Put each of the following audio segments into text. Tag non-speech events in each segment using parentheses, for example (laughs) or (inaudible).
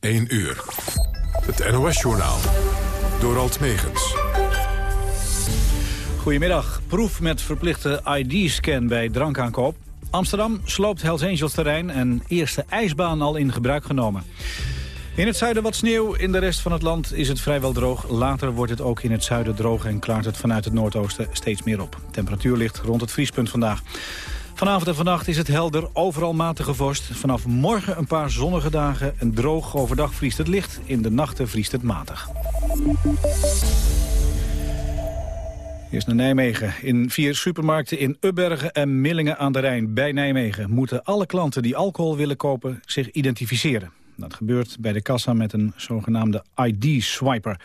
1 uur. Het NOS-journaal. Door Alt Megens. Goedemiddag. Proef met verplichte ID-scan bij drankaankoop. Amsterdam sloopt Hells Angels terrein en eerste ijsbaan al in gebruik genomen. In het zuiden wat sneeuw, in de rest van het land is het vrijwel droog. Later wordt het ook in het zuiden droog en klaart het vanuit het noordoosten steeds meer op. temperatuur ligt rond het vriespunt vandaag. Vanavond en vannacht is het helder, overal matige vorst. Vanaf morgen een paar zonnige dagen en droog overdag vriest het licht. In de nachten vriest het matig. Eerst naar Nijmegen. In vier supermarkten in Ubbergen en Millingen aan de Rijn bij Nijmegen... moeten alle klanten die alcohol willen kopen zich identificeren. Dat gebeurt bij de kassa met een zogenaamde ID-swiper.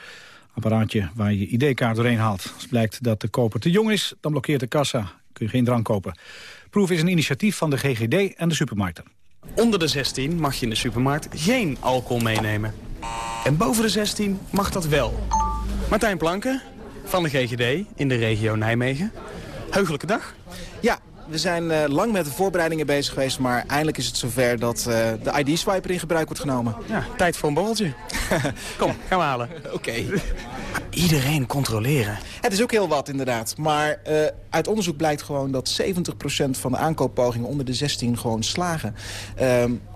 Apparaatje waar je ID-kaart doorheen haalt. Als blijkt dat de koper te jong is, dan blokkeert de kassa. Kun je geen drank kopen. Proef is een initiatief van de GGD en de supermarkten. Onder de 16 mag je in de supermarkt geen alcohol meenemen. En boven de 16 mag dat wel. Martijn Planken van de GGD in de regio Nijmegen. Heugelijke dag. Ja, we zijn uh, lang met de voorbereidingen bezig geweest... maar eindelijk is het zover dat uh, de ID-swiper in gebruik wordt genomen. Ja, tijd voor een borreltje. (laughs) Kom, gaan we halen. (laughs) Oké. Iedereen controleren. Het is ook heel wat, inderdaad. Maar uh, uit onderzoek blijkt gewoon dat 70% van de aankooppogingen onder de 16 gewoon slagen.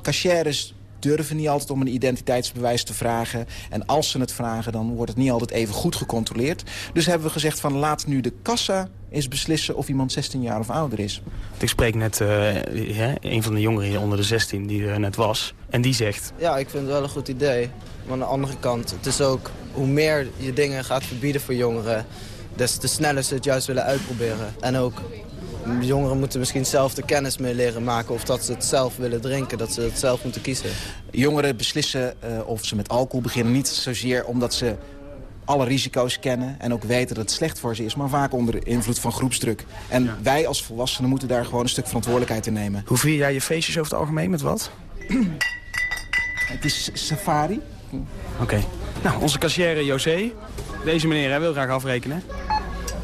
Cachères durven niet altijd om een identiteitsbewijs te vragen. En als ze het vragen, dan wordt het niet altijd even goed gecontroleerd. Dus hebben we gezegd van laat nu de kassa eens beslissen of iemand 16 jaar of ouder is. Ik spreek net uh, een van de jongeren hier onder de 16 die er net was. En die zegt... Ja, ik vind het wel een goed idee. Maar aan de andere kant, het is ook hoe meer je dingen gaat verbieden voor jongeren... des te sneller ze het juist willen uitproberen. En ook jongeren moeten misschien zelf de kennis mee leren maken... of dat ze het zelf willen drinken, dat ze het zelf moeten kiezen. Jongeren beslissen uh, of ze met alcohol beginnen niet zozeer omdat ze alle risico's kennen en ook weten dat het slecht voor ze is... maar vaak onder invloed van groepsdruk. En wij als volwassenen moeten daar gewoon een stuk verantwoordelijkheid in nemen. Hoe vier jij je feestjes over het algemeen? Met wat? (clears throat) het is safari. Oké. Nou, onze kassière José. Deze meneer hij wil graag afrekenen.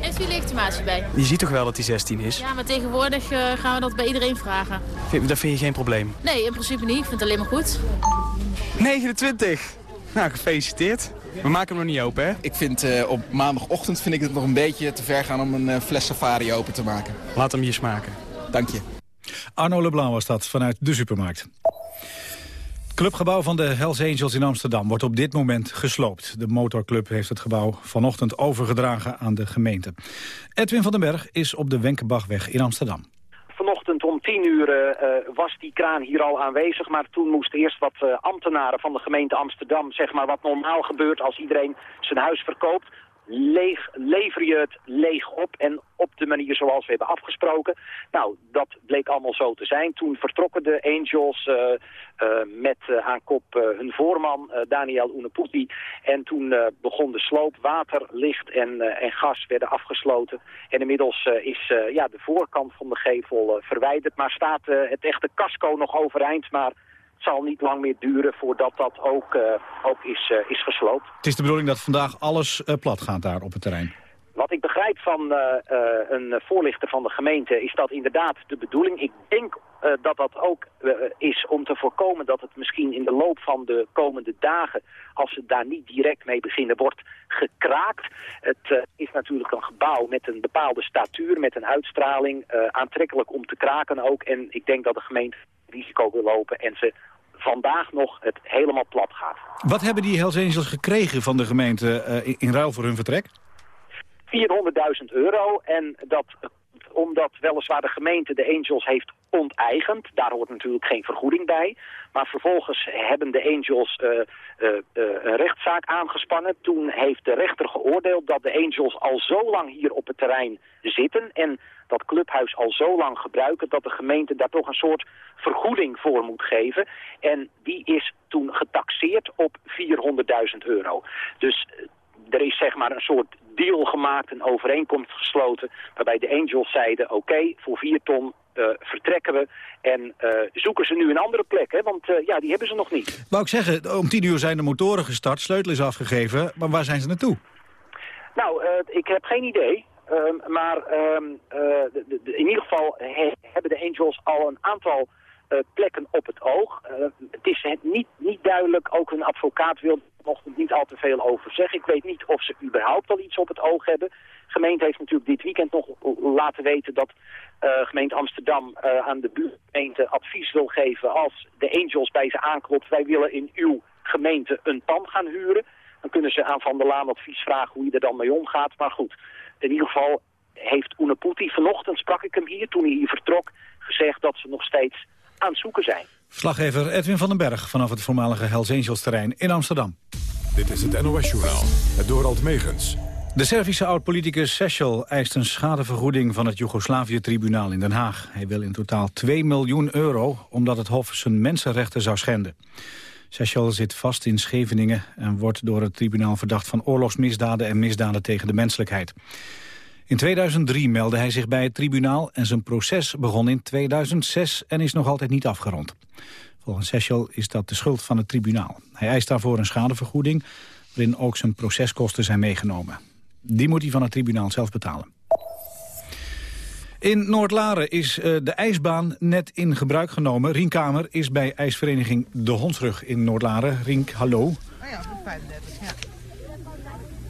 Heeft u legitimatie bij? Je ziet toch wel dat hij 16 is? Ja, maar tegenwoordig uh, gaan we dat bij iedereen vragen. Vind, dat vind je geen probleem? Nee, in principe niet. Ik vind het alleen maar goed. 29! Nou, gefeliciteerd. We maken hem nog niet open, hè? Ik vind uh, op maandagochtend vind ik het nog een beetje te ver gaan om een uh, fles safari open te maken. Laat hem hier smaken. Dank je. Arno Leblanc was dat vanuit de supermarkt. Clubgebouw van de Hells Angels in Amsterdam wordt op dit moment gesloopt. De motorclub heeft het gebouw vanochtend overgedragen aan de gemeente. Edwin van den Berg is op de Wenkebachweg in Amsterdam. Vanochtend om tien uur uh, was die kraan hier al aanwezig. Maar toen moesten eerst wat uh, ambtenaren van de gemeente Amsterdam... zeg maar wat normaal gebeurt als iedereen zijn huis verkoopt leeg, lever je het leeg op en op de manier zoals we hebben afgesproken. Nou, dat bleek allemaal zo te zijn. Toen vertrokken de Angels uh, uh, met uh, aan kop hun voorman Daniel Uneputi. En toen begon de sloop. Water, licht en, en gas werden afgesloten. En inmiddels is ja, de voorkant van de gevel verwijderd. Maar staat het echte casco nog overeind. Maar zal niet lang meer duren voordat dat ook, uh, ook is, uh, is gesloopt. Het is de bedoeling dat vandaag alles uh, plat gaat daar op het terrein? Wat ik begrijp van een voorlichter van de gemeente is dat inderdaad de bedoeling. Ik denk dat dat ook is om te voorkomen dat het misschien in de loop van de komende dagen, als ze daar niet direct mee beginnen, wordt gekraakt. Het is natuurlijk een gebouw met een bepaalde statuur, met een uitstraling, aantrekkelijk om te kraken ook. En ik denk dat de gemeente risico wil lopen en ze vandaag nog het helemaal plat gaat. Wat hebben die Hells Angels gekregen van de gemeente uh, in ruil voor hun vertrek? 400.000 euro en dat omdat weliswaar de gemeente de Angels heeft onteigend. Daar hoort natuurlijk geen vergoeding bij. Maar vervolgens hebben de Angels uh, uh, uh, een rechtszaak aangespannen. Toen heeft de rechter geoordeeld dat de Angels al zo lang hier op het terrein zitten... en dat clubhuis al zo lang gebruiken... dat de gemeente daar toch een soort vergoeding voor moet geven. En die is toen getaxeerd op 400.000 euro. Dus er is zeg maar een soort deal gemaakt, een overeenkomst gesloten... waarbij de Angels zeiden, oké, voor 4 ton uh, vertrekken we en uh, zoeken ze nu een andere plek, hè? want uh, ja, die hebben ze nog niet. Wou ik zeggen, om tien uur zijn de motoren gestart, sleutel is afgegeven, maar waar zijn ze naartoe? Nou, ik heb geen idee. Um, maar um, de, de, in ieder geval he, hebben de Angels al een aantal eh, plekken op het oog. Eh, het is het niet, niet duidelijk, ook een advocaat wil nog niet al te veel over zeggen. Ik weet niet of ze überhaupt al iets op het oog hebben. De gemeente heeft natuurlijk dit weekend nog laten weten dat uh, gemeente Amsterdam aan de buurgemeente advies wil geven als de Angels bij ze aanklopt. Wij willen in uw gemeente een pand gaan huren. Dan kunnen ze aan Van der Laan advies vragen hoe je er dan mee omgaat. Maar goed, in ieder geval heeft Unaputi, vanochtend sprak ik hem hier toen hij hier vertrok, gezegd dat ze nog steeds aan het zoeken zijn. Verslaggever Edwin van den Berg vanaf het voormalige Hells Angels terrein in Amsterdam. Dit is het NOS-journaal, het Dorald Megens. De Servische oud-politicus Sechel eist een schadevergoeding van het Joegoslavië-tribunaal in Den Haag. Hij wil in totaal 2 miljoen euro omdat het Hof zijn mensenrechten zou schenden. Sechel zit vast in Scheveningen en wordt door het tribunaal verdacht van oorlogsmisdaden en misdaden tegen de menselijkheid. In 2003 meldde hij zich bij het tribunaal en zijn proces begon in 2006 en is nog altijd niet afgerond. Volgens Sechel is dat de schuld van het tribunaal. Hij eist daarvoor een schadevergoeding waarin ook zijn proceskosten zijn meegenomen. Die moet hij van het tribunaal zelf betalen. In Noordlaren is uh, de ijsbaan net in gebruik genomen. Rien Kamer is bij ijsvereniging De Hondsrug in Noordlaren. Rink, hallo. Oh ja, 35, ja.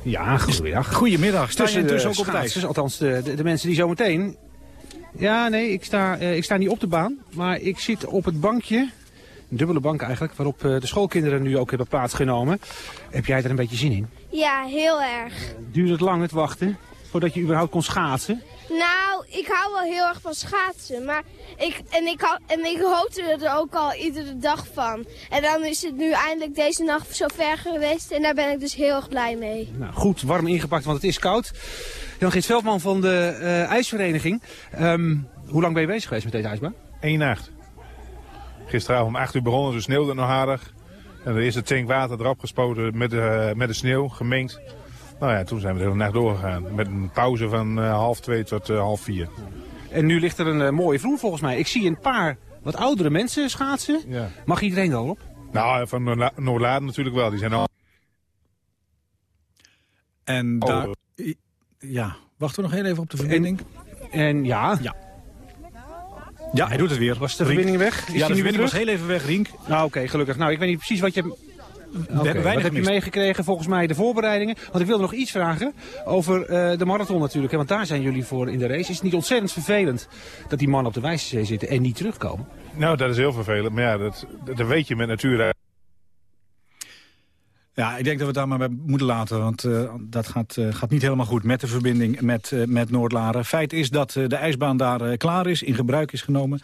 Ja, goedemiddag. Goedemiddag. Sta je intussen ook op het ijs? Althans, de, de, de, mensen die zometeen... Ja, nee, ik sta, uh, ik sta niet op de baan, maar ik zit op het bankje een dubbele bank eigenlijk, waarop uh, de schoolkinderen nu ook hebben plaatsgenomen. Heb jij er een beetje zin in? Ja, heel erg. Duurt het lang het wachten voordat je überhaupt kon schaatsen? Nou, ik hou wel heel erg van schaatsen. Maar ik, en, ik hou, en ik hoopte er ook al iedere dag van. En dan is het nu eindelijk deze nacht zo ver geweest. En daar ben ik dus heel erg blij mee. Nou, goed, warm ingepakt, want het is koud. Jan Geert Veldman van de uh, ijsvereniging. Um, hoe lang ben je bezig geweest met deze ijsbaan? Eén nacht. Gisteravond om 8 uur begonnen, dus sneeuwde het nog aardig. En er is het tank water erop gespoten met de, met de sneeuw, gemengd. Nou ja, toen zijn we de hele nacht doorgegaan. Met een pauze van uh, half twee tot uh, half vier. En nu ligt er een uh, mooie vloer volgens mij. Ik zie een paar wat oudere mensen schaatsen. Ja. Mag iedereen er al op? Nou, van Noordladen natuurlijk wel. Die zijn al... En oh. daar... Ja, wachten we nog heel even op de verbinding. En, en ja... ja. Ja, hij doet het weer. Was de verbinding weg? Is ja, de verbinding was heel even weg, Rink. Nou, oké, gelukkig. Nou, ik weet niet precies wat je... Okay, wat heb je meegekregen volgens mij de voorbereidingen? Want ik wilde nog iets vragen over uh, de marathon natuurlijk. Hè, want daar zijn jullie voor in de race. Is het niet ontzettend vervelend dat die mannen op de Wijzezee zitten en niet terugkomen? Nou, dat is heel vervelend. Maar ja, dat, dat weet je met natuur. Ja, ik denk dat we het daar maar bij moeten laten. Want uh, dat gaat, uh, gaat niet helemaal goed met de verbinding met, uh, met Noordlaren. Feit is dat de ijsbaan daar klaar is, in gebruik is genomen.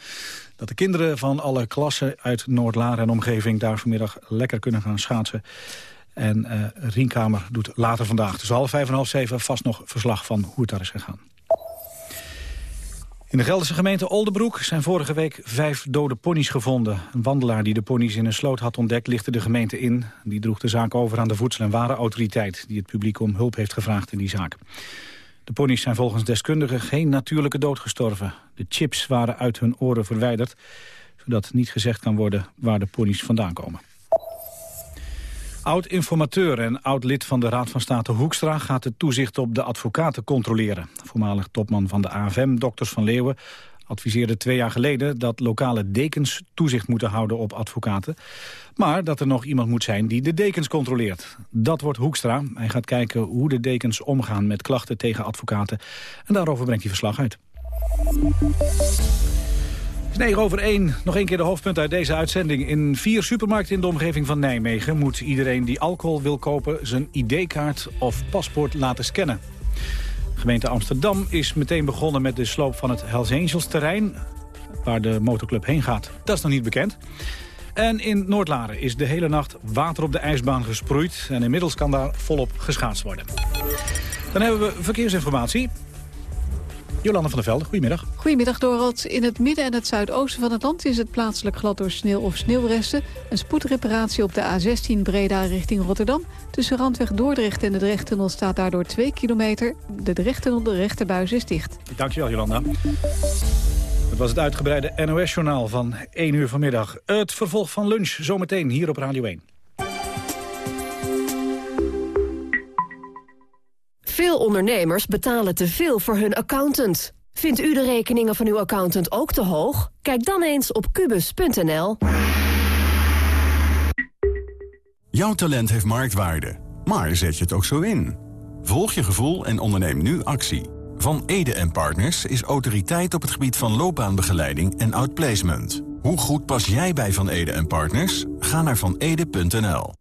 Dat de kinderen van alle klassen uit Noordlaren en omgeving... daar vanmiddag lekker kunnen gaan schaatsen. En Rienkamer doet later vandaag, dus half vijf en half zeven... vast nog verslag van hoe het daar is gegaan. In de Gelderse gemeente Oldebroek zijn vorige week vijf dode ponies gevonden. Een wandelaar die de ponies in een sloot had ontdekt lichtte de gemeente in. Die droeg de zaak over aan de Voedsel- en Warenautoriteit... die het publiek om hulp heeft gevraagd in die zaak. De ponies zijn volgens deskundigen geen natuurlijke dood gestorven. De chips waren uit hun oren verwijderd... zodat niet gezegd kan worden waar de ponies vandaan komen. Oud-informateur en oud-lid van de Raad van State Hoekstra... gaat het toezicht op de advocaten controleren. Voormalig topman van de AFM, dokters van Leeuwen... adviseerde twee jaar geleden dat lokale dekens toezicht moeten houden op advocaten. Maar dat er nog iemand moet zijn die de dekens controleert. Dat wordt Hoekstra. Hij gaat kijken hoe de dekens omgaan met klachten tegen advocaten. En daarover brengt hij verslag uit. Het is 9 over 1. Nog een keer de hoofdpunt uit deze uitzending. In vier supermarkten in de omgeving van Nijmegen... moet iedereen die alcohol wil kopen zijn ID-kaart of paspoort laten scannen. Gemeente Amsterdam is meteen begonnen met de sloop van het Hells Angels terrein... waar de motorclub heen gaat. Dat is nog niet bekend. En in Noordlaren is de hele nacht water op de ijsbaan gesproeid... en inmiddels kan daar volop geschaatst worden. Dan hebben we verkeersinformatie. Jolanda van der Velde, goedemiddag. Goedemiddag, Dorald. In het midden en het zuidoosten van het land is het plaatselijk glad door sneeuw of sneeuwresten. Een spoedreparatie op de A16 Breda richting Rotterdam. Tussen Randweg Dordrecht en de Drechttunnel staat daardoor 2 kilometer. De Drechttunnel, de rechterbuis, is dicht. Dankjewel, Jolanda. Het was het uitgebreide NOS-journaal van 1 uur vanmiddag. Het vervolg van lunch zometeen hier op Radio 1. Veel ondernemers betalen te veel voor hun accountant. Vindt u de rekeningen van uw accountant ook te hoog? Kijk dan eens op kubus.nl. Jouw talent heeft marktwaarde, maar zet je het ook zo in? Volg je gevoel en onderneem nu actie. Van Ede Partners is autoriteit op het gebied van loopbaanbegeleiding en outplacement. Hoe goed pas jij bij Van Ede Partners? Ga naar vanede.nl.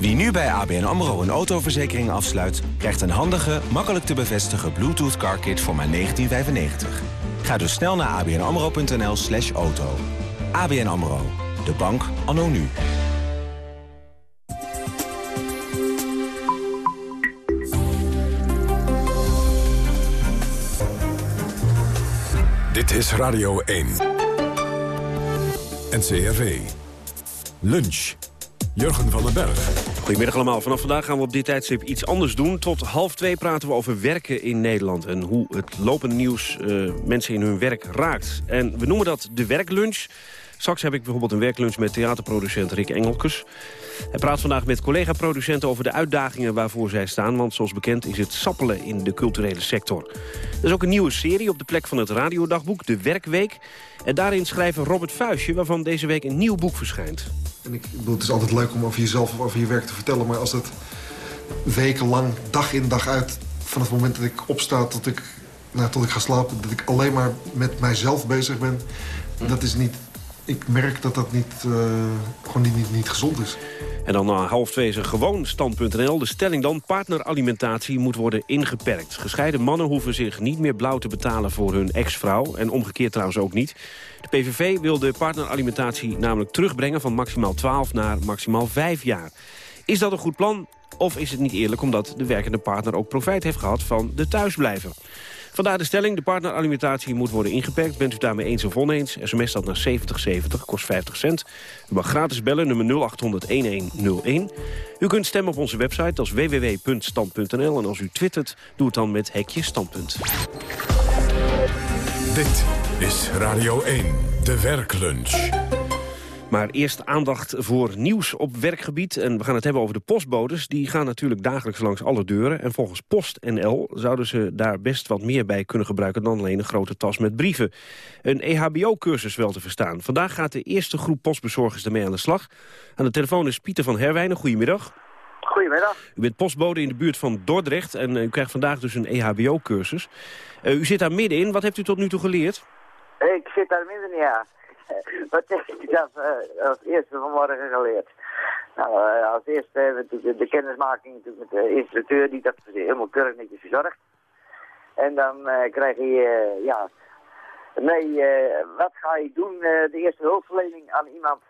Wie nu bij ABN AMRO een autoverzekering afsluit... krijgt een handige, makkelijk te bevestigen Bluetooth car kit voor maar 1995. Ga dus snel naar abnamro.nl slash auto. ABN AMRO, de bank anno nu. Dit is Radio 1. NCRV. Lunch. Jurgen van den Berg. Goedemiddag allemaal. Vanaf vandaag gaan we op dit tijdstip iets anders doen. Tot half twee praten we over werken in Nederland... en hoe het lopende nieuws uh, mensen in hun werk raakt. En we noemen dat de werklunch... Straks heb ik bijvoorbeeld een werklunch met theaterproducent Rick Engelkes. Hij praat vandaag met collega-producenten over de uitdagingen waarvoor zij staan. Want zoals bekend is het sappelen in de culturele sector. Er is ook een nieuwe serie op de plek van het radiodagboek, De Werkweek. En daarin schrijven Robert Vuistje, waarvan deze week een nieuw boek verschijnt. En ik bedoel, het is altijd leuk om over jezelf of over je werk te vertellen. Maar als dat wekenlang, dag in dag uit, vanaf het moment dat ik opsta tot ik, nou, tot ik ga slapen... dat ik alleen maar met mijzelf bezig ben, dat is niet ik merk dat dat niet, uh, gewoon niet, niet, niet gezond is. En dan na half twee is gewoon stand.nl. De stelling dan, partneralimentatie moet worden ingeperkt. Gescheiden mannen hoeven zich niet meer blauw te betalen voor hun ex-vrouw. En omgekeerd trouwens ook niet. De PVV wil de partneralimentatie namelijk terugbrengen... van maximaal 12 naar maximaal 5 jaar. Is dat een goed plan? Of is het niet eerlijk omdat de werkende partner ook profijt heeft gehad van de thuisblijven? Vandaar de stelling, de partneralimentatie moet worden ingeperkt. Bent u daarmee eens of oneens? SMS dat naar 7070, kost 50 cent. U mag gratis bellen, nummer 0800-1101. U kunt stemmen op onze website, dat is www.stand.nl. En als u twittert, doe het dan met hekje standpunt. Dit is Radio 1, de werklunch. Maar eerst aandacht voor nieuws op werkgebied. En we gaan het hebben over de postbodes. Die gaan natuurlijk dagelijks langs alle deuren. En volgens PostNL zouden ze daar best wat meer bij kunnen gebruiken... dan alleen een grote tas met brieven. Een EHBO-cursus wel te verstaan. Vandaag gaat de eerste groep postbezorgers ermee aan de slag. Aan de telefoon is Pieter van Herwijnen. Goedemiddag. Goedemiddag. U bent postbode in de buurt van Dordrecht en u krijgt vandaag dus een EHBO-cursus. Uh, u zit daar middenin. Wat heeft u tot nu toe geleerd? Ik zit daar middenin, ja. (laughs) Wat heb ik dat uh, als eerste vanmorgen geleerd? Nou, uh, als eerste hebben we de, kennismaking met de instructeur die dat helemaal keurig netjes verzorgt. En dan krijg je, ja, nee, wat ga je doen? de eerste hulpverlening aan iemand.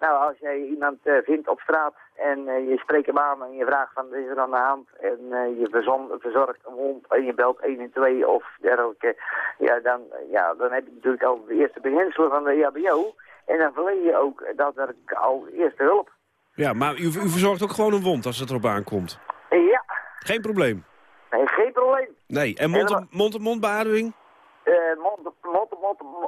Nou, als jij iemand vindt op straat en je spreekt hem aan en je vraagt van, wat is er aan de hand? En je verzorgt een hond en je belt 112 of dergelijke. Ja, dan, ja, dan heb je natuurlijk al de eerste beginselen van de EHBO. En dan verleen je ook dat er al eerste hulp. Ja, maar u, u verzorgt ook gewoon een wond als het erop aankomt? Ja. Geen probleem? Nee, geen probleem. Nee, en mond-op-mond beademing? Uh,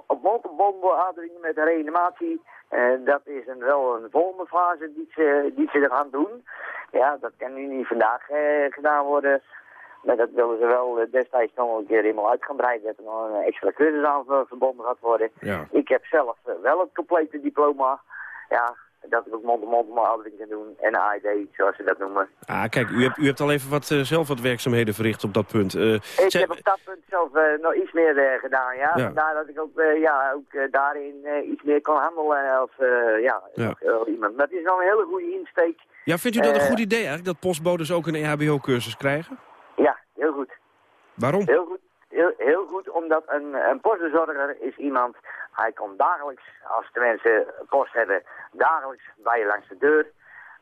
mond-op-mond beademing met reanimatie. Uh, dat is een, wel een volgende fase die ze, die ze er gaan doen. Ja, dat kan nu niet vandaag uh, gedaan worden. Maar dat willen ze wel destijds nog een keer helemaal uit gaan breiden. Dat er nog een extra cursus aan verbonden gaat worden. Ja. Ik heb zelf wel het complete diploma. Ja, dat ik ook mond-to-mond marketing kan doen en AID, zoals ze dat noemen. Ah, kijk, u hebt, u hebt al even wat, uh, zelf wat werkzaamheden verricht op dat punt. Uh, ik heb op dat punt zelf uh, nog iets meer gedaan, ja. ja. Vandaar dat ik ook, ja, ook daarin iets meer kan handelen als ja, ja. iemand. Maar het is wel een hele goede insteek. Ja, vindt u dat een goed idee eigenlijk, dat postbodes ook een EHBO-cursus krijgen? Ja, heel goed. Waarom? Heel goed. Heel, heel goed, omdat een, een postbezorger is iemand, hij komt dagelijks, als de mensen post hebben, dagelijks bij je langs de deur.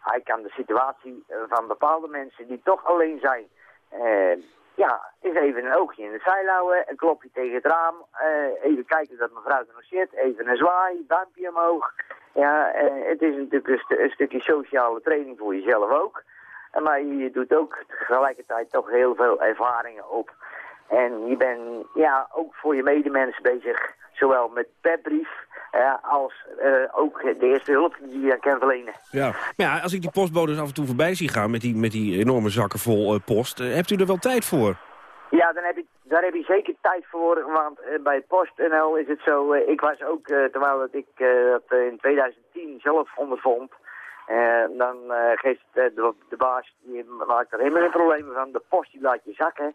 Hij kan de situatie van bepaalde mensen die toch alleen zijn, eh, ja, is even een oogje in de zeil houden, een klopje tegen het raam, eh, even kijken dat mevrouw er nog zit, even een zwaai, duimpje omhoog. Ja, eh, het is natuurlijk een, een, stukje sociale training voor jezelf ook. Maar je doet ook tegelijkertijd toch heel veel ervaringen op. En je bent ja, ook voor je medemens bezig, zowel met petbrief als uh, ook de eerste hulp die je kan verlenen. Ja. Maar ja, als ik die postbodes af en toe voorbij zie gaan met die, met die enorme zakken vol uh, post, hebt u er wel tijd voor? Ja, dan heb ik, daar heb je zeker tijd voor, want bij PostNL is het zo, ik was ook, terwijl dat ik dat in 2010 zelf ondervond, dan geeft de, de, baas, die maakt er helemaal geen problemen van, de post die laat je zakken.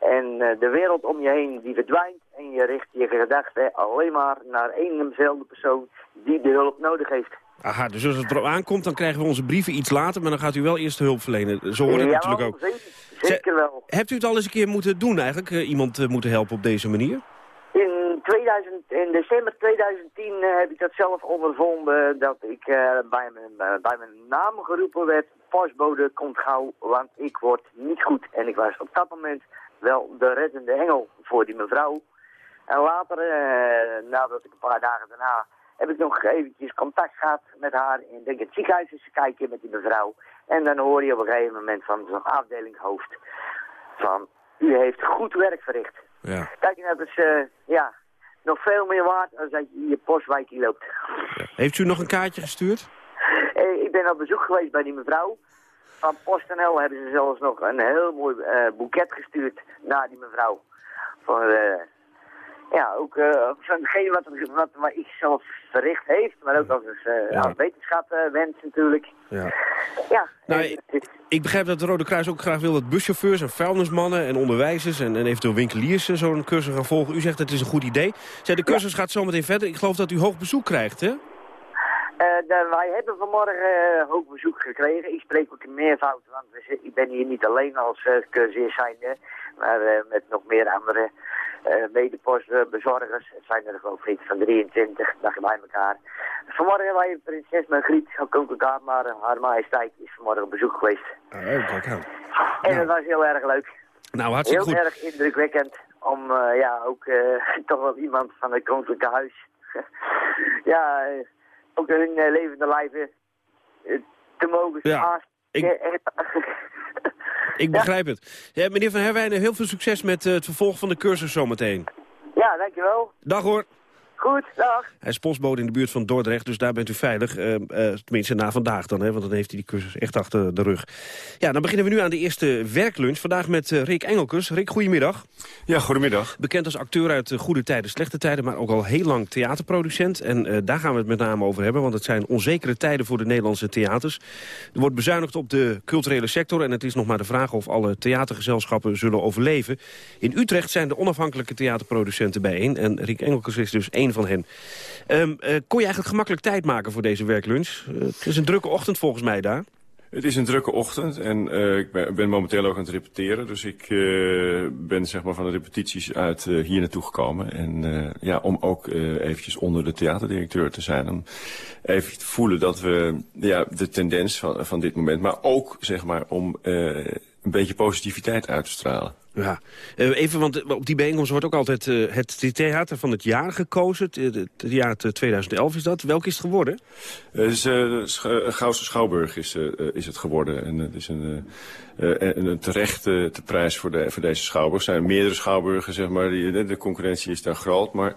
En de wereld om je heen die verdwijnt en je richt je gedachten alleen maar naar één en dezelfde persoon die de hulp nodig heeft. Aha, dus als het erop aankomt, dan krijgen we onze brieven iets later, maar dan gaat u wel eerst hulp verlenen. Zo het ja, natuurlijk ook. Zeker, zeker wel. Hebt u het al eens een keer moeten doen eigenlijk, iemand moeten helpen op deze manier? In, 2000, in december 2010 heb ik dat zelf ondervonden, dat ik bij, mijn, bij mijn naam geroepen werd, postbode komt gauw, want ik word niet goed. En ik was op dat moment wel de reddende engel voor die mevrouw. En later, eh, nadat ik een paar dagen daarna, heb ik nog eventjes contact gehad met haar. In denk het ziekenhuis eens kijken met die mevrouw. En dan hoor je op een gegeven moment van zo'n afdelinghoofd van, u heeft goed werk verricht. Ja. Kijk, dat is, uh, ja, nog veel meer waard als dat je je postwijkje loopt. Heeft u nog een kaartje gestuurd? Eh, ik ben op bezoek geweest bij die mevrouw van PostNL hebben ze zelfs nog een heel mooi uh, boeket gestuurd naar die mevrouw. Van, uh, ja, ook uh, van wat, wat, wat ik zelf verricht heeft, maar ook als, uh, ja. als wetenschap wens natuurlijk. Ja. ja nou, ik, ik, begrijp dat de Rode Kruis ook graag wil dat buschauffeurs en vuilnismannen en onderwijzers en, en eventueel winkeliers zo'n cursus gaan volgen. U zegt dat het is een goed idee. Zij, de cursus gaat zometeen verder. Ik geloof dat u hoog bezoek krijgt, hè? Uh, wij hebben vanmorgen uh, hoog bezoek gekregen. Ik spreek ook in meervoud, want we, ik ben hier niet alleen als uh, cursist zijnde, maar met nog meer andere medepostbezorgers. Het zijn er geloof ik van 23, dagen bij elkaar. Vanmorgen hebben wij prinses Margriet, elkaar, maar haar majesteit is vanmorgen op bezoek geweest. Oh, kijk aan. En nou. het was heel erg leuk. Nou, hartstikke heel goed. erg indrukwekkend om ja, ook (laughs) toch wel iemand van het koninklijke huis... (laughs) ja ook hun levende lijven te mogen ja. Ik, (laughs) ik begrijp het. Ja, meneer Van Herwijnen, heel veel succes met uh, het vervolg van de cursus zometeen. Ja, dankjewel. Dag hoor. Goed, dag. Hij is postbode in de buurt van Dordrecht, dus daar bent u veilig. Uh, uh, tenminste, na vandaag dan, hè, want dan heeft hij die cursus echt achter de rug. Ja, dan beginnen we nu aan de eerste werklunch. Vandaag met uh, Rick Engelkes. Rick, goedemiddag. Ja, goedemiddag. Bekend als acteur uit Goede Tijden, Slechte Tijden... maar ook al heel lang theaterproducent. En daar gaan we het met name over hebben... want het zijn onzekere tijden voor de Nederlandse theaters. Er wordt bezuinigd op de culturele sector... en het is nog maar de vraag of alle theatergezelschappen zullen overleven. In Utrecht zijn de onafhankelijke theaterproducenten bijeen... en Rick Engelkes is dus één van hen. Um, uh, kon je eigenlijk gemakkelijk tijd maken voor deze werklunch? Uh, het is een drukke ochtend volgens mij daar. Het is een drukke ochtend en uh, ik ben, ben, momenteel ook aan het repeteren. Dus ik ben zeg maar van de repetities uit hier naartoe gekomen. En ja, om ook eventjes onder de theaterdirecteur te zijn. Om even te voelen dat we ja, de tendens van, van dit moment... maar ook zeg maar om een beetje positiviteit uit te stralen. Ja, even, want op die bijeenkomst wordt ook altijd uh, het theater van het jaar gekozen. Het, jaar 2011 is dat. Welk is het geworden? Het is uh, Goudse Schouwburg is, is het geworden. En het is een, een, terechte te prijs voor, de, voor deze Schouwburg. Er zijn meerdere Schouwburgen, zeg maar. De, concurrentie is daar groot, maar...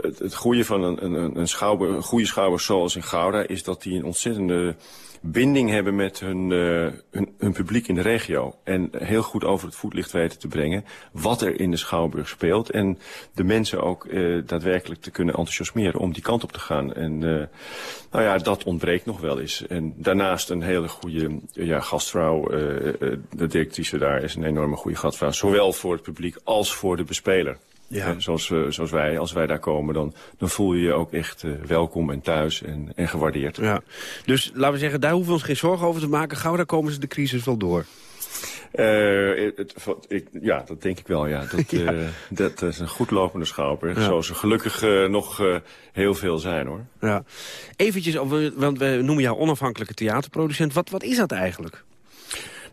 het, het goede van een, een, een, een goede schouwburg zoals in Gouda... is dat die een ontzettende binding hebben met hun, uh, hun, hun, publiek in de regio. En heel goed over het voetlicht weten te brengen wat er in de Schouwburg speelt. En de mensen ook uh, daadwerkelijk te kunnen enthousiasmeren om die kant op te gaan. En uh, nou ja, dat ontbreekt nog wel eens. En daarnaast een hele goede ja, gastvrouw. de directrice daar is een enorme goede gastvrouw. Zowel voor het publiek als voor de bespeler. Ja. zoals, zoals wij, als wij daar komen, dan, dan voel je je ook echt uh, welkom en thuis en, en gewaardeerd. Ja. Dus laten we zeggen, daar hoeven we ons geen zorgen over te maken. Gauw, daar komen ze de crisis wel door. Uh, het, ik, ja, dat denk ik wel, ja. (laughs) Dat, ja. dat is een goed lopende schouwburg. Ja. Zoals er gelukkig nog heel veel zijn, hoor. Ja. Eventjes, want we noemen jou onafhankelijke theaterproducent. Wat, wat is dat eigenlijk?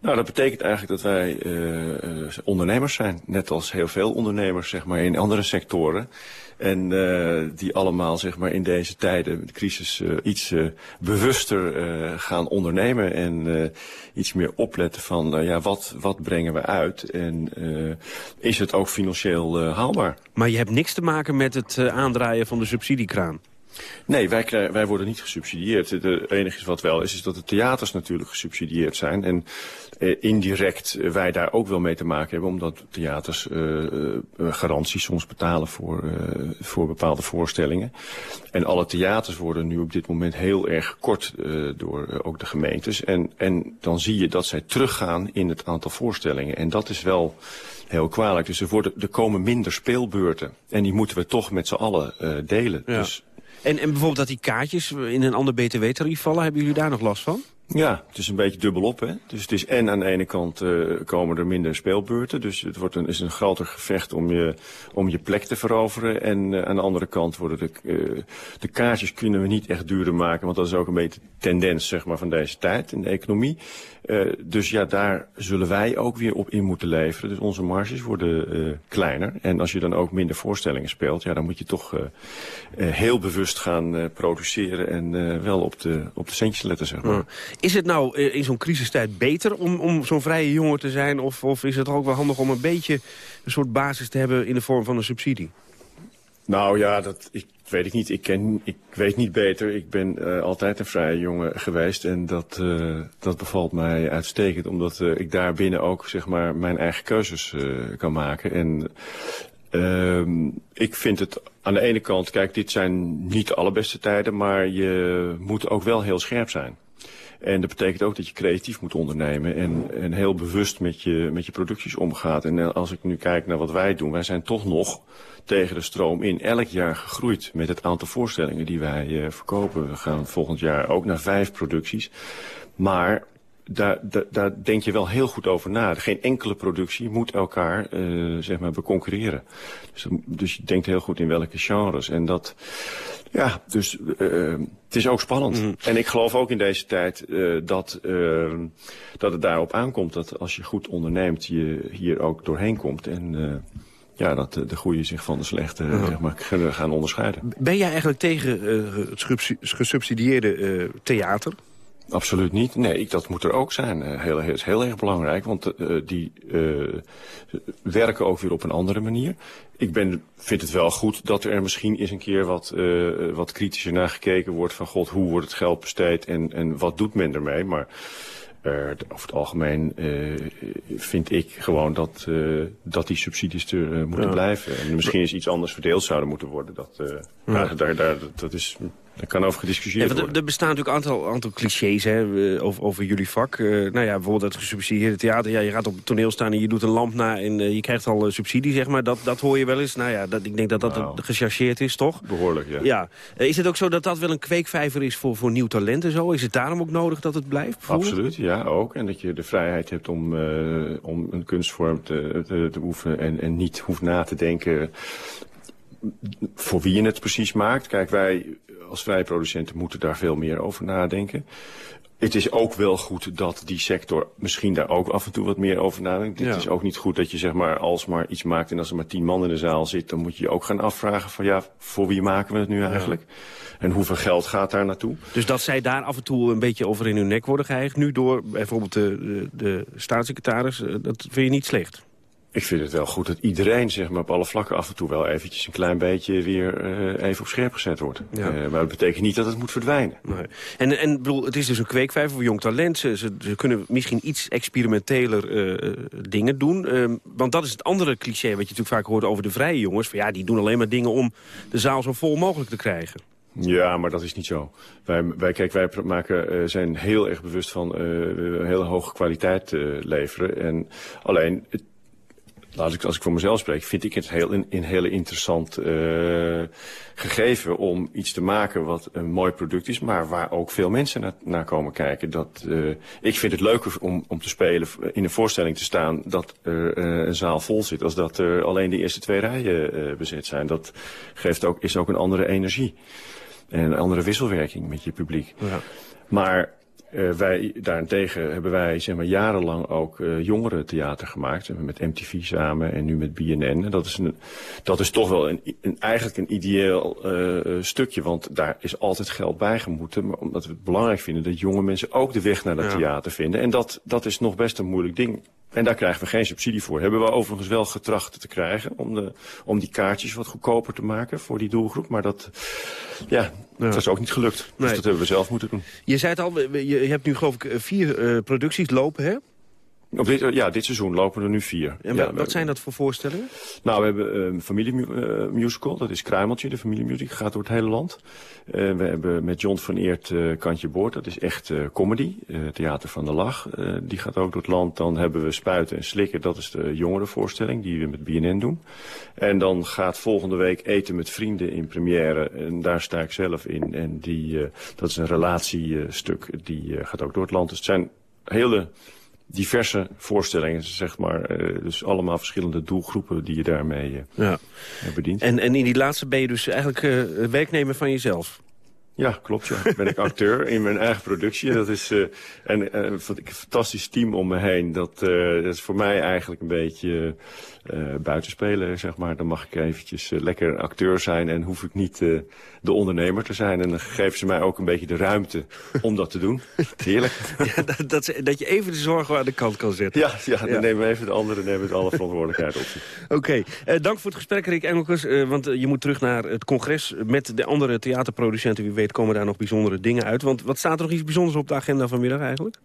Nou, dat betekent eigenlijk dat wij uh, ondernemers zijn. Net als heel veel ondernemers, zeg maar, in andere sectoren. En uh, die allemaal, zeg maar, in deze tijden, de crisis, uh, iets uh, bewuster gaan ondernemen. En iets meer opletten van, ja, wat, wat brengen we uit? En is het ook financieel haalbaar? Maar je hebt niks te maken met het aandraaien van de subsidiekraan? Nee, wij, krijgen, wij worden niet gesubsidieerd. Het enige wat wel is, is dat de theaters natuurlijk gesubsidieerd zijn. En eh, indirect eh, wij daar ook wel mee te maken hebben... omdat theaters uh, garanties soms betalen voor, uh, voor bepaalde voorstellingen. En alle theaters worden nu op dit moment heel erg gekort door ook de gemeentes. En, en dan zie je dat zij teruggaan in het aantal voorstellingen. En dat is wel heel kwalijk. Dus er, worden, er komen minder speelbeurten. En die moeten we toch met z'n allen delen. Ja. Dus en, en bijvoorbeeld dat die kaartjes in een ander btw-tarief vallen, hebben jullie daar nog last van? Ja, het is een beetje dubbelop. Hè? Dus het is en aan de ene kant uh, komen er minder speelbeurten. Dus het wordt een, is een groter gevecht om je, om je plek te veroveren. En uh, aan de andere kant worden de, uh, de kaartjes kunnen we niet echt duurder maken. Want dat is ook een beetje de tendens zeg maar, van deze tijd in de economie. Dus ja, daar zullen wij ook weer op in moeten leveren. Dus onze marges worden kleiner. En als je dan ook minder voorstellingen speelt, ja, dan moet je toch heel bewust gaan produceren. En wel op de, op de centjes letten, zeg maar. Is het nou eh, in zo'n crisistijd beter om, om zo'n vrije jongen te zijn? Of, of is het ook wel handig om een beetje een soort basis te hebben in de vorm van een subsidie? Nou ja, dat ik, weet ik niet. Ik, ken, ik weet niet beter. Ik ben uh, altijd een vrije jongen geweest. En dat, uh, dat bevalt mij uitstekend. Omdat uh, ik daar binnen ook zeg maar, mijn eigen keuzes kan maken. En ehm, ik vind het aan de ene kant... Kijk, dit zijn niet de allerbeste tijden. Maar je moet ook wel heel scherp zijn. En dat betekent ook dat je creatief moet ondernemen en, en heel bewust met je, met je producties omgaat. En eh, als ik nu kijk naar wat wij doen, wij zijn toch nog tegen de stroom in elk jaar gegroeid met het aantal voorstellingen die wij uh, verkopen. We gaan volgend jaar ook naar vijf producties. Maar daar, daar, daar, denk je wel heel goed over na. Geen enkele productie moet elkaar uh, zeg maar beconcurreren. Dus, dus je denkt heel goed in welke genres. En dat, ja, dus uh, het is ook spannend. Mm. En ik geloof ook in deze tijd uh, dat, uh, dat het daarop aankomt dat als je goed onderneemt je hier ook doorheen komt. En ja, dat de goede zich van de slechte -huh. zeg maar, gaan onderscheiden. Ben jij eigenlijk tegen het gesubsidieerde theater? Absoluut niet. Nee, ik, dat moet er ook zijn. Uh, heel, is heel erg belangrijk, want uh, die uh, werken ook weer op een andere manier. Ik ben, vind het wel goed dat er misschien eens een keer wat, wat kritischer naar gekeken wordt... van god, hoe wordt het geld besteed en, en wat doet men ermee? Maar over het algemeen vind ik gewoon dat, dat die subsidies er moeten ja. blijven. En misschien is iets anders verdeeld zouden moeten worden. Dat, ja. daar, daar, dat is daar kan over gediscussieerd ja, worden. Er bestaan natuurlijk een aantal, aantal clichés hè, eh, over, over jullie vak. Uh, nou ja, bijvoorbeeld het gesubsidieerde theater. Ja, je gaat op het toneel staan en je doet een lamp na en uh, je krijgt al uh, subsidie, zeg maar. Dat, dat hoor je wel eens. Nou ja, dat, ik denk dat dat gechargeerd is, toch? Behoorlijk, ja. ja. is het ook zo dat dat wel een kweekvijver is voor, voor nieuw talent en zo? Is het daarom ook nodig dat het blijft? Absoluut, ja, ook. En dat je de vrijheid hebt om, om een kunstvorm te, te, te oefenen en, en niet hoeft na te denken voor wie je het precies maakt. Kijk, wij als vrije producenten moeten daar veel meer over nadenken. Het is ook wel goed dat die sector misschien daar ook af en toe wat meer over nadenkt. Ja. Het is ook niet goed dat je zeg maar alsmaar iets maakt en als er maar tien man in de zaal zit, dan moet je je ook gaan afvragen van ja, voor wie maken we het nu eigenlijk? Ja. En hoeveel geld gaat daar naartoe? Dus dat zij daar af en toe een beetje over in hun nek worden geheigd, nu door bijvoorbeeld de, de, de staatssecretaris, dat vind je niet slecht? Ik vind het wel goed dat iedereen zeg maar, op alle vlakken af en toe wel eventjes een klein beetje weer uh, even op scherp gezet wordt. Ja. Uh, maar dat betekent niet dat het moet verdwijnen. Nee. En, en bedoel, het is dus een kweekvijver voor jong talent. Ze, ze, ze kunnen misschien iets experimenteler uh, dingen doen. Ehm, want dat is het andere cliché wat je natuurlijk vaak hoort over de vrije jongens. Van, ja, die doen alleen maar dingen om de zaal zo vol mogelijk te krijgen. Ja, maar dat is niet zo. Wij, wij, kijk, wij maken, uh, zijn heel erg bewust van uh, een hele hoge kwaliteit uh, leveren. En alleen, het, laat ik, als ik voor mezelf spreek, vind ik het heel, een, een hele interessant uh, gegeven om iets te maken wat een mooi product is, maar waar ook veel mensen naar, naar komen kijken. Dat, uh, ik vind het leuker om, om te spelen, in een voorstelling te staan, dat er uh, een zaal vol zit, als dat er alleen de eerste twee rijen bezet zijn. Dat geeft ook, is ook een andere energie. En een andere wisselwerking met je publiek. Ja. Maar uh, wij, daarentegen hebben wij zeg maar, jarenlang ook uh, jongerentheater gemaakt. Met MTV samen en nu met BNN. En dat is, een, dat is toch wel een, een, eigenlijk een ideeel uh, stukje. Want daar is altijd geld bij gemoeten. Maar omdat we het belangrijk vinden dat jonge mensen ook de weg naar dat ja. theater vinden. En dat, dat is nog best een moeilijk ding. En daar krijgen we geen subsidie voor. Hebben we overigens wel getracht te krijgen om, de, om die kaartjes wat goedkoper te maken voor die doelgroep. Maar dat, ja, ja. dat is ook niet gelukt. Nee. Dus dat hebben we zelf moeten doen. Je zei het al, je hebt nu geloof ik vier uh, producties lopen, hè? Op dit, ja, dit seizoen lopen er nu vier. En ja, wat zijn dat voor voorstellingen? Nou, we hebben een uh, familiemusical, dat is Kruimeltje, de familiemuziek, gaat door het hele land. Uh, we hebben met John van Eert Kantje Boord, dat is echt comedy, Theater van de Lach. die gaat ook door het land. Dan hebben we Spuiten en Slikken, dat is de jongerenvoorstelling die we met BNN doen. En dan gaat volgende week Eten met Vrienden in première. En daar sta ik zelf in. En die, dat is een relatiestuk, die gaat ook door het land. Dus het zijn hele diverse voorstellingen, zeg maar. Uh, dus allemaal verschillende doelgroepen die je daarmee uh, ja. bedient. En, en in die laatste ben je dus eigenlijk uh, werknemer van jezelf? Ja, klopt. Ja. Ben ik acteur in mijn eigen productie. Dat is uh, en uh, een fantastisch team om me heen. Dat, uh, dat is voor mij eigenlijk een beetje buitenspelen, zeg maar. Dan mag ik eventjes lekker acteur zijn en hoef ik niet de ondernemer te zijn. En dan geven ze mij ook een beetje de ruimte om dat te doen. (laughs) Heerlijk. Ja, dat, dat, dat, je even de zorgen aan de kant kan zetten. Ja, ja dan ja. nemen we even de anderen nemen het alle verantwoordelijkheid op zich. (laughs) Oké, okay. dank voor het gesprek Rick Engelkes. want je moet terug naar het congres met de andere theaterproducenten. Wie weet komen daar nog bijzondere dingen uit. Want wat staat er nog iets bijzonders op de agenda vanmiddag eigenlijk?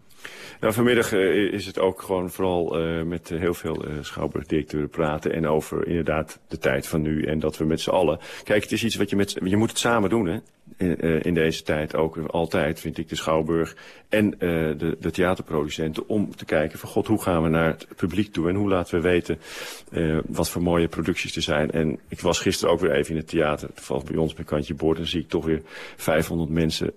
Nou, vanmiddag uh, is het ook gewoon vooral uh, met heel veel uh, schouwburgdirecteuren praten. En over inderdaad de tijd van nu. En dat we met z'n allen... Kijk, het is iets wat je met... Je moet het samen doen, hè. In, in deze tijd ook altijd, vind ik, de Schouwburg en de, de theaterproducenten... om te kijken van, god, hoe gaan we naar het publiek toe... en hoe laten we weten wat voor mooie producties er zijn. En ik was gisteren ook weer even in het theater. Toevallig bij ons bij Kantje Boord. En zie ik toch weer 500 mensen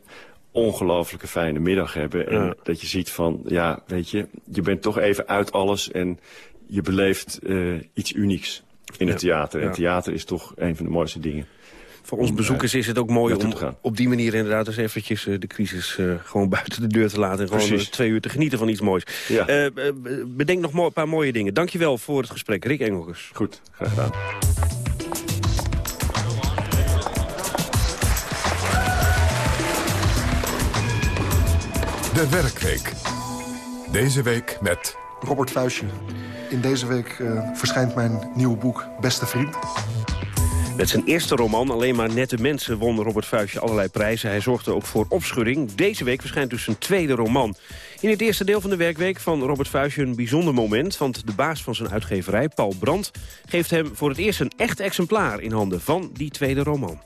ongelooflijke fijne middag hebben. En ja. dat je ziet van, ja, weet je, je bent toch even uit alles en je beleeft uh, iets unieks in het ja. theater. En ja. theater is toch een van de mooiste dingen. Voor ons bezoekers is het ook mooi om op die manier inderdaad eens eventjes uh, de crisis uh, gewoon (laughs) buiten de deur te laten. En gewoon twee uur te genieten van iets moois. Ja. bedenk nog een paar mooie dingen. Dankjewel voor het gesprek. Rick Engelkes. Goed, graag gedaan. De Werkweek. Deze week met... Robert Vuistje. In deze week uh, verschijnt mijn nieuwe boek Beste Vriend. Met zijn eerste roman, Alleen maar nette mensen, won Robert Vuistje allerlei prijzen. Hij zorgde ook voor opschudding. Deze week verschijnt dus zijn tweede roman. In het eerste deel van de werkweek van Robert Vuistje een bijzonder moment... want de baas van zijn uitgeverij, Paul Brandt... geeft hem voor het eerst een echt exemplaar in handen van die tweede roman.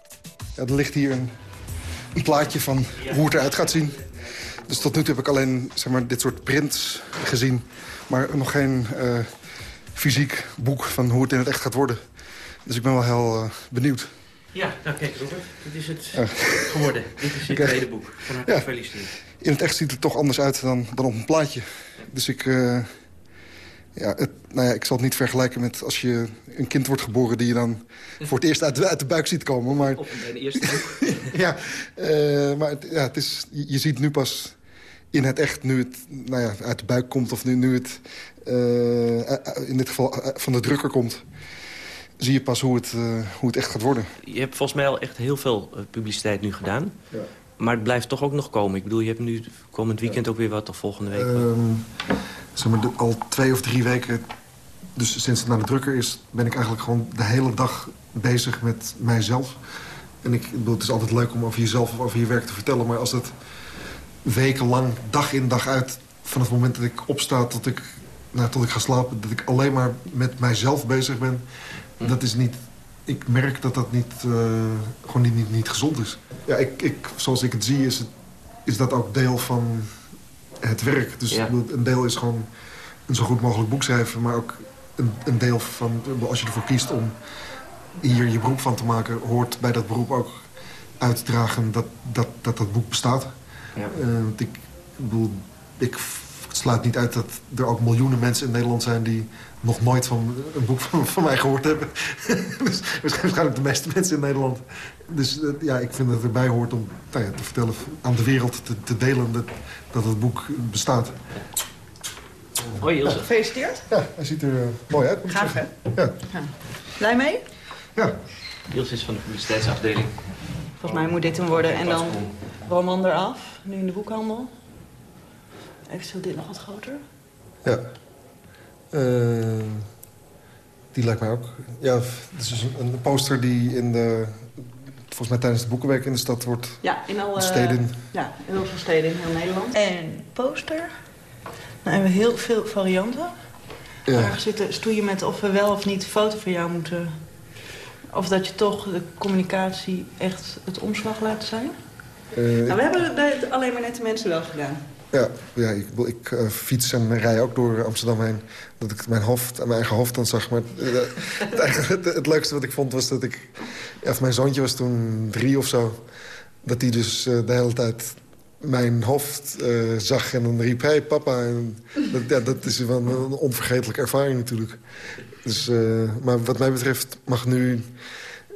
Er ligt hier een, plaatje van hoe het eruit gaat zien. Dus tot nu toe heb ik alleen zeg maar, dit soort prints gezien. Maar nog geen uh, fysiek boek van hoe het in het echt gaat worden. Dus ik ben wel heel uh, benieuwd. Ja, nou kijk Robert, dit is het uh. geworden. Dit is het okay. tweede boek. Van harte ja. gefeliciteerd. In het echt ziet het toch anders uit dan, dan op een plaatje. Dus ik... Ja, het, nou ja, ik zal het niet vergelijken met als je een kind wordt geboren... die je dan voor het eerst uit de, uit de buik ziet komen. Maar, of de eerste boek. (laughs) ja, uh, maar het, ja, het is, je, je ziet nu pas in het echt, nu het nou ja, uit de buik komt... of nu, nu het in dit geval van de drukker komt... zie je pas hoe het, uh, hoe het echt gaat worden. Je hebt volgens mij al echt heel veel publiciteit nu gedaan. Ja. Maar het blijft toch ook nog komen. Ik bedoel, je hebt nu komend weekend ook weer wat, of volgende week um, zeg maar, al twee of drie weken dus sinds het naar de drukker is, ben ik eigenlijk gewoon de hele dag bezig met mijzelf. En ik bedoel, het is altijd leuk om over jezelf of over je werk te vertellen... maar als het wekenlang, dag in dag uit... vanaf het moment dat ik opsta tot ik, nou, tot ik ga slapen... dat ik alleen maar met mijzelf bezig ben... dat is niet... Ik merk dat dat niet, uh, gewoon niet, niet, niet gezond is. Ja, ik, ik, zoals ik het zie, is, het, is dat ook deel van het werk. Dus een deel is gewoon een zo goed mogelijk boek schrijven... maar ook een, een deel van, als je ervoor kiest om hier je beroep van te maken... hoort bij dat beroep ook uit te dragen dat dat, dat, dat boek bestaat. Ja. Uh, ik, bedoel, ik sluit niet uit dat er ook miljoenen mensen in Nederland zijn... die nog nooit van een boek van, van mij gehoord hebben. (laughs) dus waarschijnlijk de meeste mensen in Nederland. Dus uh, ja, ik vind dat het erbij hoort om nou ja, te vertellen aan de wereld te, te delen dat, dat het boek bestaat. Hoi Ilse. Gefeliciteerd. Ja, hij ziet er uh, mooi uit. Gaaf, hè? Ja. ja. Blij mee? Ja. Ilse is van de publiciteitsafdeling. Volgens mij moet dit hem worden. En dan roman eraf, nu in de boekhandel. Eventueel dit nog wat groter. Ja. Uh, die lijkt mij ook. Ja, het is dus een poster die in de... Volgens mij tijdens de Boekenweek in de stad wordt... Ja, in alle steden. Ja, in heel veel steden in heel Nederland. En poster. Nou, hebben we heel veel varianten. Ja. Daar zitten stoeien met of we wel of niet een foto van jou moeten... Of dat je toch de communicatie echt het omslag laat zijn? Uh, nou, we hebben alleen maar net de mensen wel gedaan. Ja, ja ik, ik uh, fiets en rij ook door Amsterdam heen. Dat ik mijn hoofd, mijn eigen hoofd dan zag. Maar uh, het, het, het, leukste wat ik vond was dat ik... Ja, mijn zoontje was toen drie of zo. Dat hij dus de hele tijd mijn hoofd zag en dan riep... Hé, hey, papa. En dat, ja, dat is wel een onvergetelijke ervaring natuurlijk. Dus, maar wat mij betreft mag nu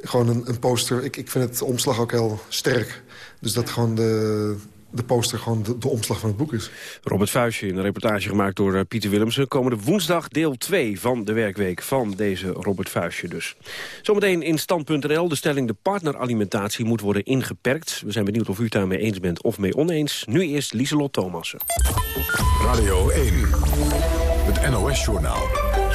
gewoon een, een, poster... Ik, ik vind het omslag ook heel sterk. Dus dat gewoon de, de poster gewoon de, de, omslag van het boek is. Robert Vuijsje in een reportage gemaakt door uh, Pieter Willemsen. Komende woensdag deel 2 van de werkweek van deze Robert Vuijsje dus. Zometeen in stand.nl de stelling de partneralimentatie moet worden ingeperkt. We zijn benieuwd of u het daarmee eens bent of mee oneens. Nu eerst Lieselot Thomassen. Radio 1, het NOS-journaal.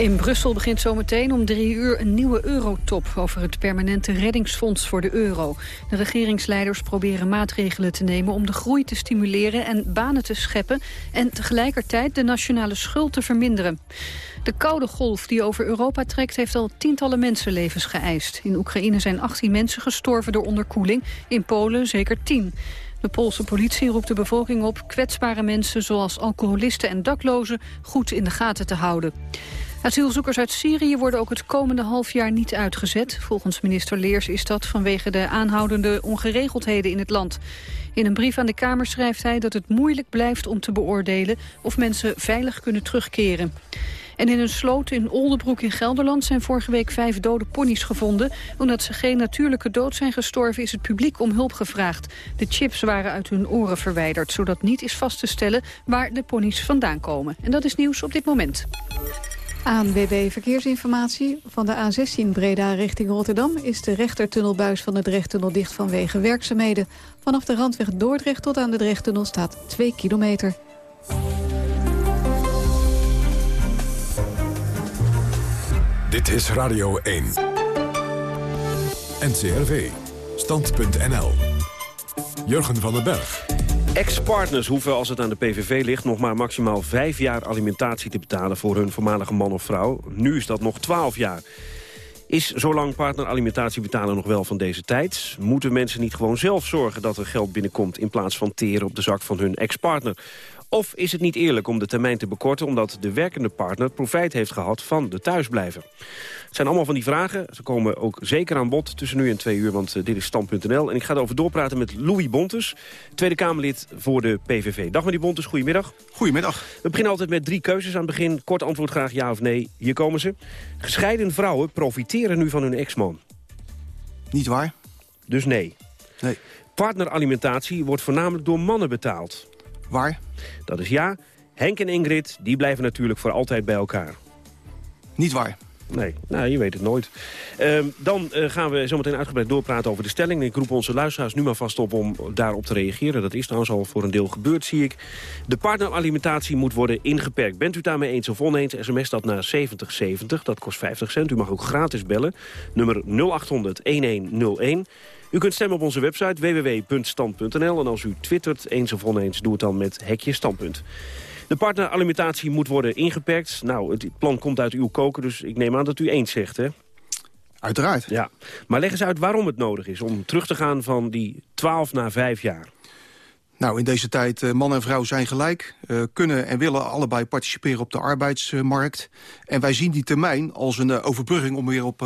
In Brussel begint zometeen om drie uur een nieuwe eurotop... over het permanente reddingsfonds voor de euro. De regeringsleiders proberen maatregelen te nemen... om de groei te stimuleren en banen te scheppen... en tegelijkertijd de nationale schuld te verminderen. De koude golf die over Europa trekt... heeft al tientallen mensenlevens geëist. In Oekraïne zijn 18 mensen gestorven door onderkoeling. In Polen zeker 10. De Poolse politie roept de bevolking op kwetsbare mensen zoals alcoholisten en daklozen goed in de gaten te houden. Asielzoekers uit Syrië worden ook het komende half jaar niet uitgezet. Volgens minister Leers is dat vanwege de aanhoudende ongeregeldheden in het land. In een brief aan de Kamer schrijft hij dat het moeilijk blijft om te beoordelen of mensen veilig kunnen terugkeren. En in een sloot in Oldebroek in Gelderland zijn vorige week vijf dode ponies gevonden. Omdat ze geen natuurlijke dood zijn gestorven is het publiek om hulp gevraagd. De chips waren uit hun oren verwijderd, zodat niet is vast te stellen waar de ponies vandaan komen. En dat is nieuws op dit moment. ANWB Verkeersinformatie. Van de A16 Breda richting Rotterdam is de rechtertunnelbuis van de Drechttunnel dicht vanwege werkzaamheden. Vanaf de randweg Dordrecht tot aan de Drechttunnel staat 2 kilometer. Dit is Radio 1. NCRV. Stand.nl. Jurgen van den Berg. Ex-partners hoeven, als het aan de PVV ligt... nog maar maximaal vijf jaar alimentatie te betalen... voor hun voormalige man of vrouw. Nu is dat nog twaalf jaar. Is zolang partneralimentatie betalen nog wel van deze tijd? Moeten mensen niet gewoon zelf zorgen dat er geld binnenkomt... in plaats van teren op de zak van hun ex-partner? Of is het niet eerlijk om de termijn te bekorten... omdat de werkende partner profijt heeft gehad van de thuisblijven? Het zijn allemaal van die vragen. Ze komen ook zeker aan bod tussen nu en twee uur, want uh, dit is Stand.nl. En ik ga erover doorpraten met Louis Bontes, Tweede Kamerlid voor de PVV. Dag meneer Bontes, goedemiddag. Goedemiddag. We beginnen altijd met drie keuzes aan het begin. Kort antwoord graag ja of nee. Hier komen ze. Gescheiden vrouwen profiteren nu van hun ex-man. Niet waar. Dus nee. Nee. Partneralimentatie wordt voornamelijk door mannen betaald. Waar? Dat is ja. Henk en Ingrid, die blijven natuurlijk voor altijd bij elkaar. Niet waar. Nee, nou, je weet het nooit. Ehm, dan uh, gaan we zometeen uitgebreid doorpraten over de stelling. Ik roep onze luisteraars nu maar vast op om daarop te reageren. Dat is trouwens al voor een deel gebeurd, zie ik. De partneralimentatie moet worden ingeperkt. Bent u daarmee eens of oneens, sms dat naar 7070. Dat kost 50 cent. U mag ook gratis bellen. Nummer 0800-1101. U kunt stemmen op onze website www.stand.nl. En als u twittert eens of oneens, doe het dan met hekje standpunt. De partneralimentatie moet worden ingeperkt. Nou, het plan komt uit uw koken, dus ik neem aan dat u eens zegt, hè? Uiteraard. Ja. Maar leg eens uit waarom het nodig is om terug te gaan van die 12 naar 5 jaar. Nou, in deze tijd, uh, man en vrouw zijn gelijk. Uh, kunnen en willen allebei participeren op de arbeidsmarkt. En wij zien die termijn als een uh, overbrugging om weer op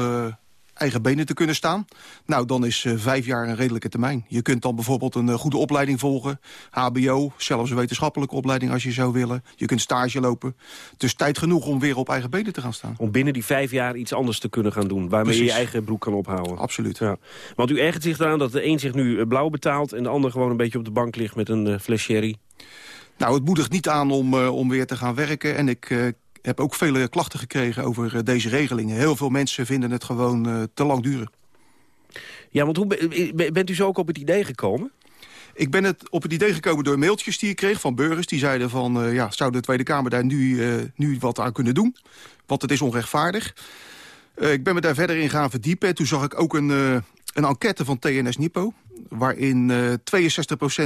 eigen benen te kunnen staan. Nou, dan is uh, vijf jaar een redelijke termijn. Je kunt dan bijvoorbeeld een uh, goede opleiding volgen. HBO, zelfs een wetenschappelijke opleiding als je zou willen. Je kunt stage lopen. Dus tijd genoeg om weer op eigen benen te gaan staan. Om binnen die vijf jaar iets anders te kunnen gaan doen. Waarmee je je eigen broek kan ophouden. Absoluut. Ja. Want u ergert zich eraan dat de een zich nu eh, blauw betaalt... en de ander gewoon een beetje op de bank ligt met een uh, fles sherry. Nou, het moedigt niet aan om, uh, om weer te gaan werken. En ik uh, heb ook vele klachten gekregen over uh, deze regelingen. Heel veel mensen vinden het gewoon uh, te lang duren. Ja, want hoe be bent u zo ook op het idee gekomen? Ik ben het op het idee gekomen door mailtjes die ik kreeg van burgers. Die zeiden van, uh, ja, zou de Tweede Kamer daar nu, nu wat aan kunnen doen? Want het is onrechtvaardig. ik ben me daar verder in gaan verdiepen. Toen zag ik ook een, een enquête van TNS Nipo waarin uh, 62%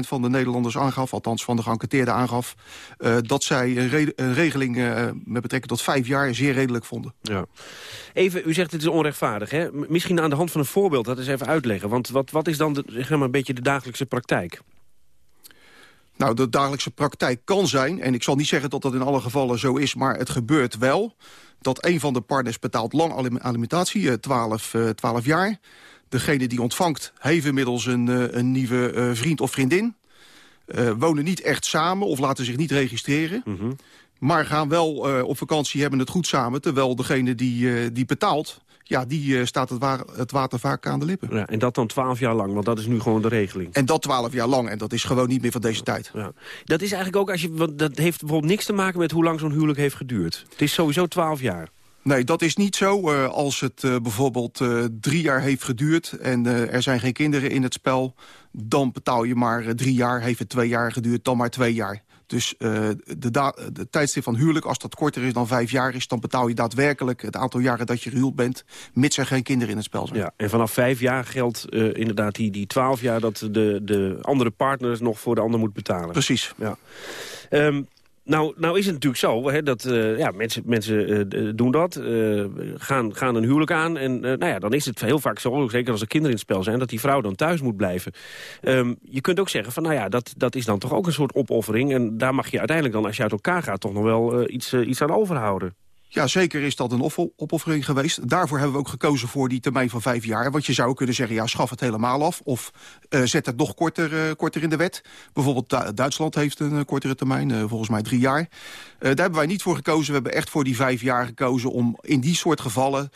van de Nederlanders aangaf... althans van de geënquêteerden aangaf... Uh, dat zij een, re een regeling uh, met betrekking tot vijf jaar zeer redelijk vonden. Ja. Even, u zegt het is onrechtvaardig. Hè? Misschien aan de hand van een voorbeeld, dat eens even uitleggen. Want wat, wat is dan de, zeg maar, een beetje de dagelijkse praktijk? Nou, de dagelijkse praktijk kan zijn... en ik zal niet zeggen dat dat in alle gevallen zo is... maar het gebeurt wel dat een van de partners betaalt lang alimentatie, 12, 12 jaar degene die ontvangt heeft inmiddels een, uh, een nieuwe uh, vriend of vriendin. Uh, wonen niet echt samen of laten zich niet registreren. Mm -hmm. Maar gaan wel op vakantie, hebben het goed samen. Terwijl degene die, die betaalt, ja, die staat het, wa het, water vaak aan de lippen. Ja, en dat dan twaalf jaar lang, want dat is nu gewoon de regeling. En dat twaalf jaar lang, en dat is gewoon niet meer van deze tijd. Ja. Dat is eigenlijk ook, als je, want dat heeft bijvoorbeeld niks te maken met hoe lang zo'n huwelijk heeft geduurd. Het is sowieso twaalf jaar. Nee, dat is niet zo. Uh, als het uh, bijvoorbeeld uh, drie jaar heeft geduurd... en er zijn geen kinderen in het spel... dan betaal je maar drie jaar. Heeft het twee jaar geduurd, dan maar twee jaar. Dus de, de tijdstip van huwelijk, als dat korter is dan vijf jaar is... dan betaal je daadwerkelijk het aantal jaren dat je gehuwd bent... mits er geen kinderen in het spel zijn. Ja, en vanaf vijf jaar geldt inderdaad die, die twaalf jaar... dat de, de andere partner nog voor de ander moet betalen. Precies. Ja. Um, nou, nou is het natuurlijk zo hè, dat uh, ja, mensen, mensen uh, doen dat, gaan, gaan een huwelijk aan. En nou ja, dan is het heel vaak zo, zeker als er kinderen in het spel zijn... dat die vrouw dan thuis moet blijven. Um, je kunt ook zeggen van, nou ja, dat, dat is dan toch ook een soort opoffering. En daar mag je uiteindelijk dan, als je uit elkaar gaat... toch nog wel iets, iets aan overhouden. Ja, zeker is dat een opoffering geweest. Daarvoor hebben we ook gekozen voor die termijn van vijf jaar. Want je zou kunnen zeggen, ja, schaf het helemaal af. Of uh, zet het nog korter, uh, korter in de wet. Bijvoorbeeld du Duitsland heeft een uh, kortere termijn, volgens mij drie jaar. daar hebben wij niet voor gekozen. We hebben echt voor die vijf jaar gekozen om in die soort gevallen...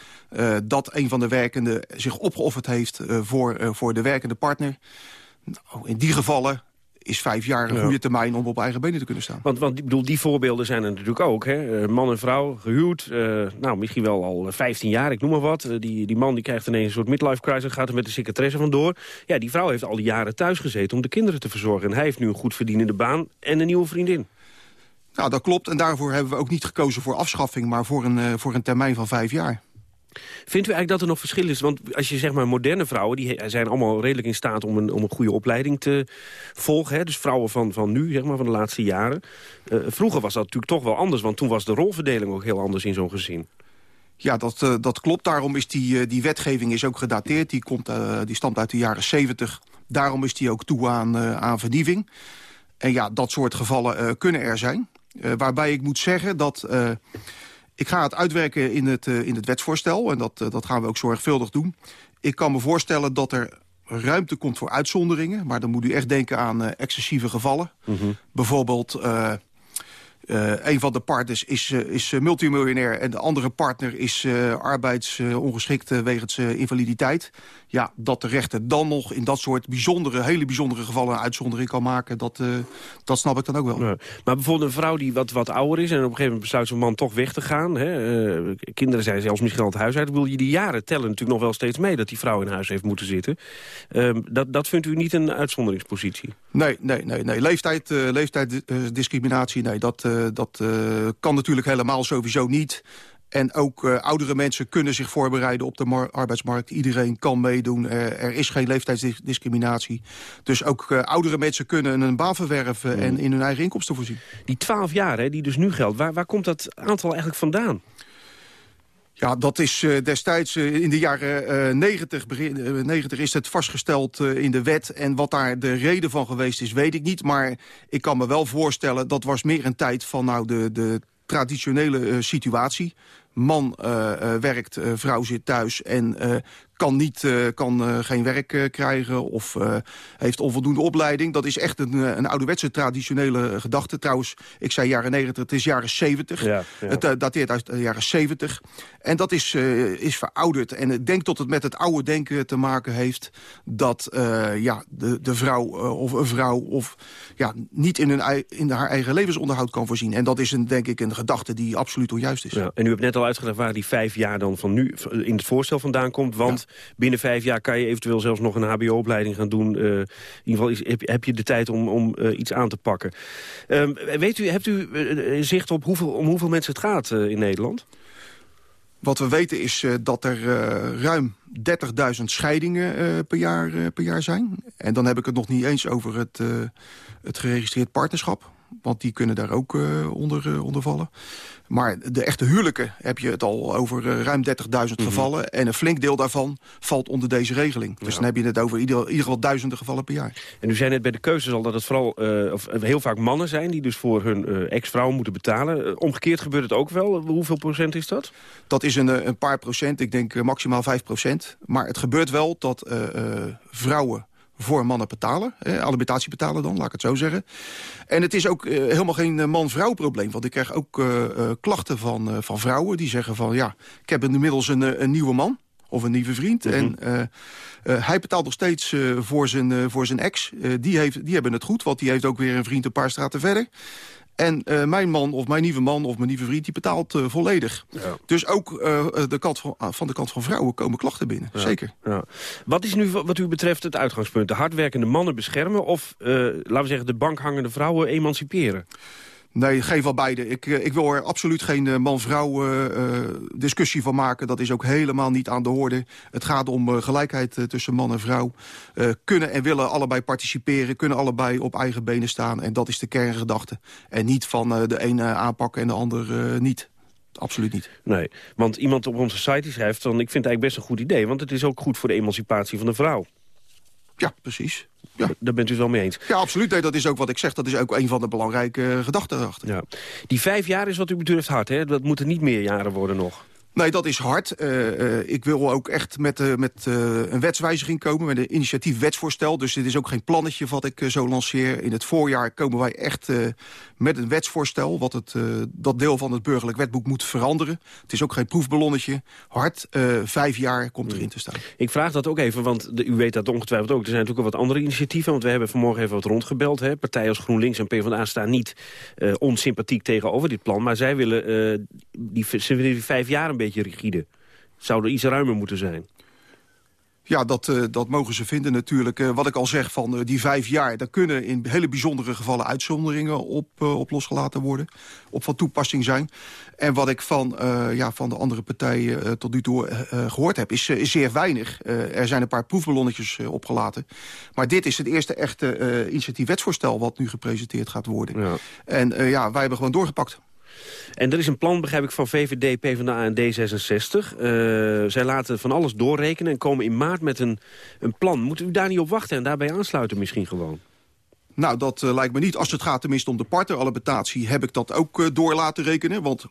dat een van de werkenden zich opgeofferd heeft voor, voor de werkende partner... Nou, in die gevallen is vijf jaar een goede termijn om op eigen benen te kunnen staan. Want, want ik bedoel, die voorbeelden zijn er natuurlijk ook. Hè? Man en vrouw, gehuwd, uh, nou misschien wel al 15 jaar, ik noem maar wat. Die, die man die krijgt ineens een soort midlife crisis, gaat er met de secretaresse vandoor. Ja, die vrouw heeft al die jaren thuis gezeten om de kinderen te verzorgen. En hij heeft nu een goed verdienende baan en een nieuwe vriendin. Nou, dat klopt. En daarvoor hebben we ook niet gekozen voor afschaffing... maar voor een, voor een termijn van vijf jaar. Vindt u eigenlijk dat er nog verschil is? Want als je zeg maar moderne vrouwen, die zijn allemaal redelijk in staat om een, om een goede opleiding te volgen. Hè? Dus vrouwen van, van nu, zeg maar, van de laatste jaren. Uh, vroeger was dat natuurlijk toch wel anders, want toen was de rolverdeling ook heel anders in zo'n gezin. Ja, dat, uh, dat klopt. Daarom is die, uh, die wetgeving is ook gedateerd. Die, komt, die stamt uit de jaren 70. Daarom is die ook toe aan, aan. En ja, dat soort gevallen kunnen er zijn. waarbij ik moet zeggen dat... Ik ga het uitwerken in het, uh, in het wetsvoorstel. En dat, uh, dat gaan we ook zorgvuldig doen. Ik kan me voorstellen dat er ruimte komt voor uitzonderingen. Maar dan moet u echt denken aan uh, excessieve gevallen. Mm -hmm. Bijvoorbeeld Uh, een van de partners is, uh, is multimiljonair en de andere partner is uh, arbeidsongeschikt wegens invaliditeit. Ja, dat de rechter dan nog in dat soort bijzondere, hele bijzondere gevallen een uitzondering kan maken, dat, dat snap ik dan ook wel. Ja. Maar bijvoorbeeld een vrouw die wat, wat ouder is en op een gegeven moment besluit zo'n man toch weg te gaan. Hè? kinderen zijn zelfs misschien al het huis uit. Wil je die jaren tellen natuurlijk nog wel steeds mee dat die vrouw in huis heeft moeten zitten. Ehm, dat, dat vindt u niet een uitzonderingspositie? Nee, nee, nee. nee. Leeftijd, leeftijddiscriminatie, nee, dat eh, dat kan natuurlijk helemaal sowieso niet. En ook uh, oudere mensen kunnen zich voorbereiden op de arbeidsmarkt. Iedereen kan meedoen. Er, er is geen leeftijdsdiscriminatie. Dus ook uh, oudere mensen kunnen een baan verwerven... en in hun eigen inkomsten voorzien. Die 12 jaar, hè, die dus nu geldt, waar, waar komt dat aantal eigenlijk vandaan? Ja, dat is uh, destijds in de jaren uh, 90, begin, 90 is het vastgesteld in de wet. En wat daar de reden van geweest is, weet ik niet. Maar ik kan me wel voorstellen, dat was meer een tijd van nou, de, de traditionele situatie. Man werkt, vrouw zit thuis en kan, niet, kan geen werk krijgen of heeft onvoldoende opleiding. Dat is echt een, een ouderwetse traditionele gedachte. Trouwens, ik zei jaren 90, het is jaren 70. Ja, ja. Het dateert uit de jaren 70. En dat is, is verouderd. En ik denk dat het met het oude denken te maken heeft... dat ja, de, de vrouw of een vrouw of, ja, niet in, hun, in haar eigen levensonderhoud kan voorzien. En dat is een, denk ik een gedachte die absoluut onjuist is. Ja, en u hebt net al uitgelegd waar die vijf jaar dan van nu in het voorstel vandaan komt. Want binnen vijf jaar kan je eventueel zelfs nog een hbo-opleiding gaan doen. Uh, in ieder geval is, heb, heb, je de tijd om, om uh, iets aan te pakken. Uh, weet u, hebt u uh, zicht op hoeveel, om hoeveel mensen het gaat in Nederland? Wat we weten is dat er ruim 30.000 scheidingen per, jaar, per jaar zijn. En dan heb ik het nog niet eens over het, het geregistreerd partnerschap. Want die kunnen daar ook onder, onder vallen. Maar de echte huwelijken heb je het al over uh, ruim 30.000 mm -hmm. gevallen. En een flink deel daarvan valt onder deze regeling. Dus ja. dan heb je het over ieder, in ieder geval duizenden gevallen per jaar. En u zei net bij de keuzes al dat het vooral uh, of heel vaak mannen zijn... die dus voor hun uh, ex-vrouw moeten betalen. omgekeerd gebeurt het ook wel. Hoeveel procent is dat? Dat is een, een paar procent. Ik denk maximaal 5 procent. Maar het gebeurt wel dat vrouwen voor mannen betalen. Eh, alimentatie betalen dan, laat ik het zo zeggen. En het is ook uh, helemaal geen uh, man-vrouw probleem. Want ik krijg ook uh, klachten van, van vrouwen die zeggen van... ja, ik heb inmiddels een, een nieuwe man of een nieuwe vriend. Mm -hmm. En hij betaalt nog steeds voor, zijn, voor zijn ex. die, heeft, die hebben het goed, want die heeft ook weer een vriend een paar straten verder. En uh, mijn man of mijn nieuwe man of mijn nieuwe vriend... die betaalt uh, volledig. Ja. Dus ook uh, de kant van, van, de kant van vrouwen komen klachten binnen. Ja. Zeker. Ja. Wat is nu wat u betreft het uitgangspunt? De hardwerkende mannen beschermen... of, laten we zeggen, de bankhangende vrouwen emanciperen? Nee, geen van beide. Ik, ik wil er absoluut geen man-vrouw uh, discussie van maken. Dat is ook helemaal niet aan de orde. Het gaat om gelijkheid tussen man en vrouw. kunnen en willen allebei participeren. Kunnen allebei op eigen benen staan. En dat is de kerngedachte. En niet van de ene aanpakken en de ander niet. Absoluut niet. Nee, want iemand op onze site schrijft... Dan, ik vind het eigenlijk best een goed idee... want het is ook goed voor de emancipatie van de vrouw. Ja, precies. Ja. Daar bent u het wel mee eens. Ja, absoluut. Nee, dat is ook wat ik zeg. Dat is ook een van de belangrijke uh, gedachten erachter. Ja. Die vijf jaar is wat u betreft hard, hè? Dat moeten niet meer jaren worden nog. Nee, dat is hard. Uh, uh, ik wil ook echt met, uh, met een wetswijziging komen, met een initiatief wetsvoorstel. Dus dit is ook geen plannetje wat ik zo lanceer. In het voorjaar komen wij echt met een wetsvoorstel... wat het, dat deel van het burgerlijk wetboek moet veranderen. Het is ook geen proefballonnetje. Hard, vijf jaar komt erin te staan. Ik vraag dat ook even, want de, u weet dat ongetwijfeld ook. Er zijn natuurlijk ook wat andere initiatieven. Want we hebben vanmorgen even wat rondgebeld. Hè. Partijen als GroenLinks en PvdA staan niet onsympathiek tegenover dit plan. Maar zij willen, die, ze willen die vijf jaar een beetje rigide. Zou er iets ruimer moeten zijn? Ja, dat, uh, dat mogen ze vinden natuurlijk. Uh, wat ik al zeg, van uh, die vijf jaar... daar kunnen in hele bijzondere gevallen uitzonderingen op, op losgelaten worden. Op van toepassing zijn. En wat ik van, ja, van de andere partijen tot nu toe gehoord heb... is, is zeer weinig. er zijn een paar proefballonnetjes opgelaten. Maar dit is het eerste echte initiatief wetsvoorstel... wat nu gepresenteerd gaat worden. Ja. En ja, wij hebben gewoon doorgepakt. En er is een plan, begrijp ik, van VVD, PvdA en D66. Uh, zij laten van alles doorrekenen en komen in maart met een, een plan. Moet u daar niet op wachten en daarbij aansluiten misschien gewoon? Nou, dat uh, lijkt me niet. Als het gaat tenminste om de partneralimentatie... heb ik dat ook uh, door laten rekenen. Want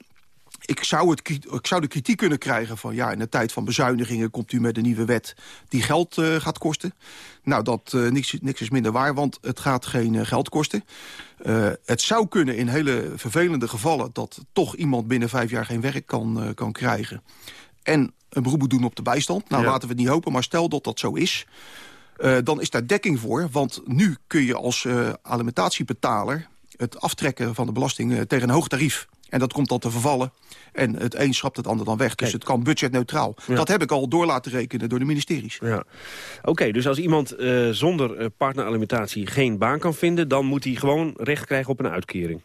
ik zou, het, ik zou de kritiek kunnen krijgen van... ja, in de tijd van bezuinigingen komt u met een nieuwe wet die geld uh, gaat kosten. Nou, dat uh, niks, niks is minder waar, want het gaat geen uh, geld kosten. het zou kunnen in hele vervelende gevallen... dat toch iemand binnen vijf jaar geen werk kan, kan krijgen. En een beroep moet doen op de bijstand. Nou, laten we het niet hopen, maar stel dat dat zo is... dan is daar dekking voor, want nu kun je als alimentatiebetaler... het aftrekken van de belasting tegen een hoog tarief en dat komt dan te vervallen. En het een schrapt het ander dan weg. Dus het kan budgetneutraal. Dat heb ik al door laten rekenen door de ministeries. Ja. Oké, dus als iemand uh, zonder uh, partneralimentatie geen baan kan vinden... dan moet hij gewoon recht krijgen op een uitkering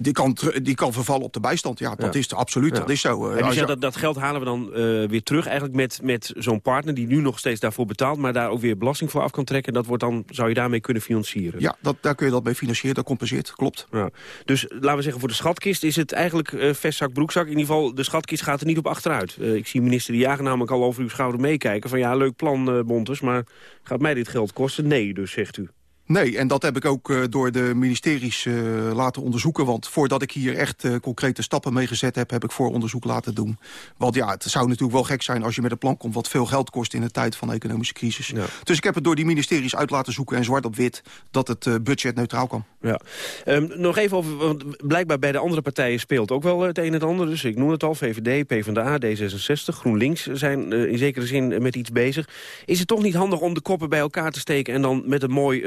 die kan, die kan vervallen op de bijstand. Ja, dat is absoluut. Dat is zo. En zegt dat, dat geld halen we dan uh, weer terug eigenlijk met, met zo'n partner... die nu nog steeds daarvoor betaalt... maar daar ook weer belasting voor af kan trekken. Dat wordt dan, zou je daarmee kunnen financieren? Ja, dat, daar kun je dat mee financieren. Dat compenseert, klopt. Ja. Dus laten we zeggen, voor de schatkist is het eigenlijk uh, vestzak, broekzak. In ieder geval, de schatkist gaat er niet op achteruit. Uh, ik zie minister De Jager namelijk al over uw schouder meekijken... van ja, leuk plan, uh, Bontes, maar gaat mij dit geld kosten? Nee, dus zegt u. Nee, en dat heb ik ook uh, door de ministeries uh, laten onderzoeken. Want voordat ik hier echt uh, concrete stappen mee gezet heb... heb ik vooronderzoek laten doen. Want ja, het zou natuurlijk wel gek zijn als je met een plan komt... wat veel geld kost in een tijd van economische crisis. Ja. Dus ik heb het door die ministeries uit laten zoeken... en zwart op wit dat het budget neutraal kan. Ja. Um, nog even over, want blijkbaar bij de andere partijen speelt ook wel het een en het ander. Dus ik noem het al, VVD, PvdA, D66, GroenLinks... zijn in zekere zin met iets bezig. Is het toch niet handig om de koppen bij elkaar te steken... en dan met een mooi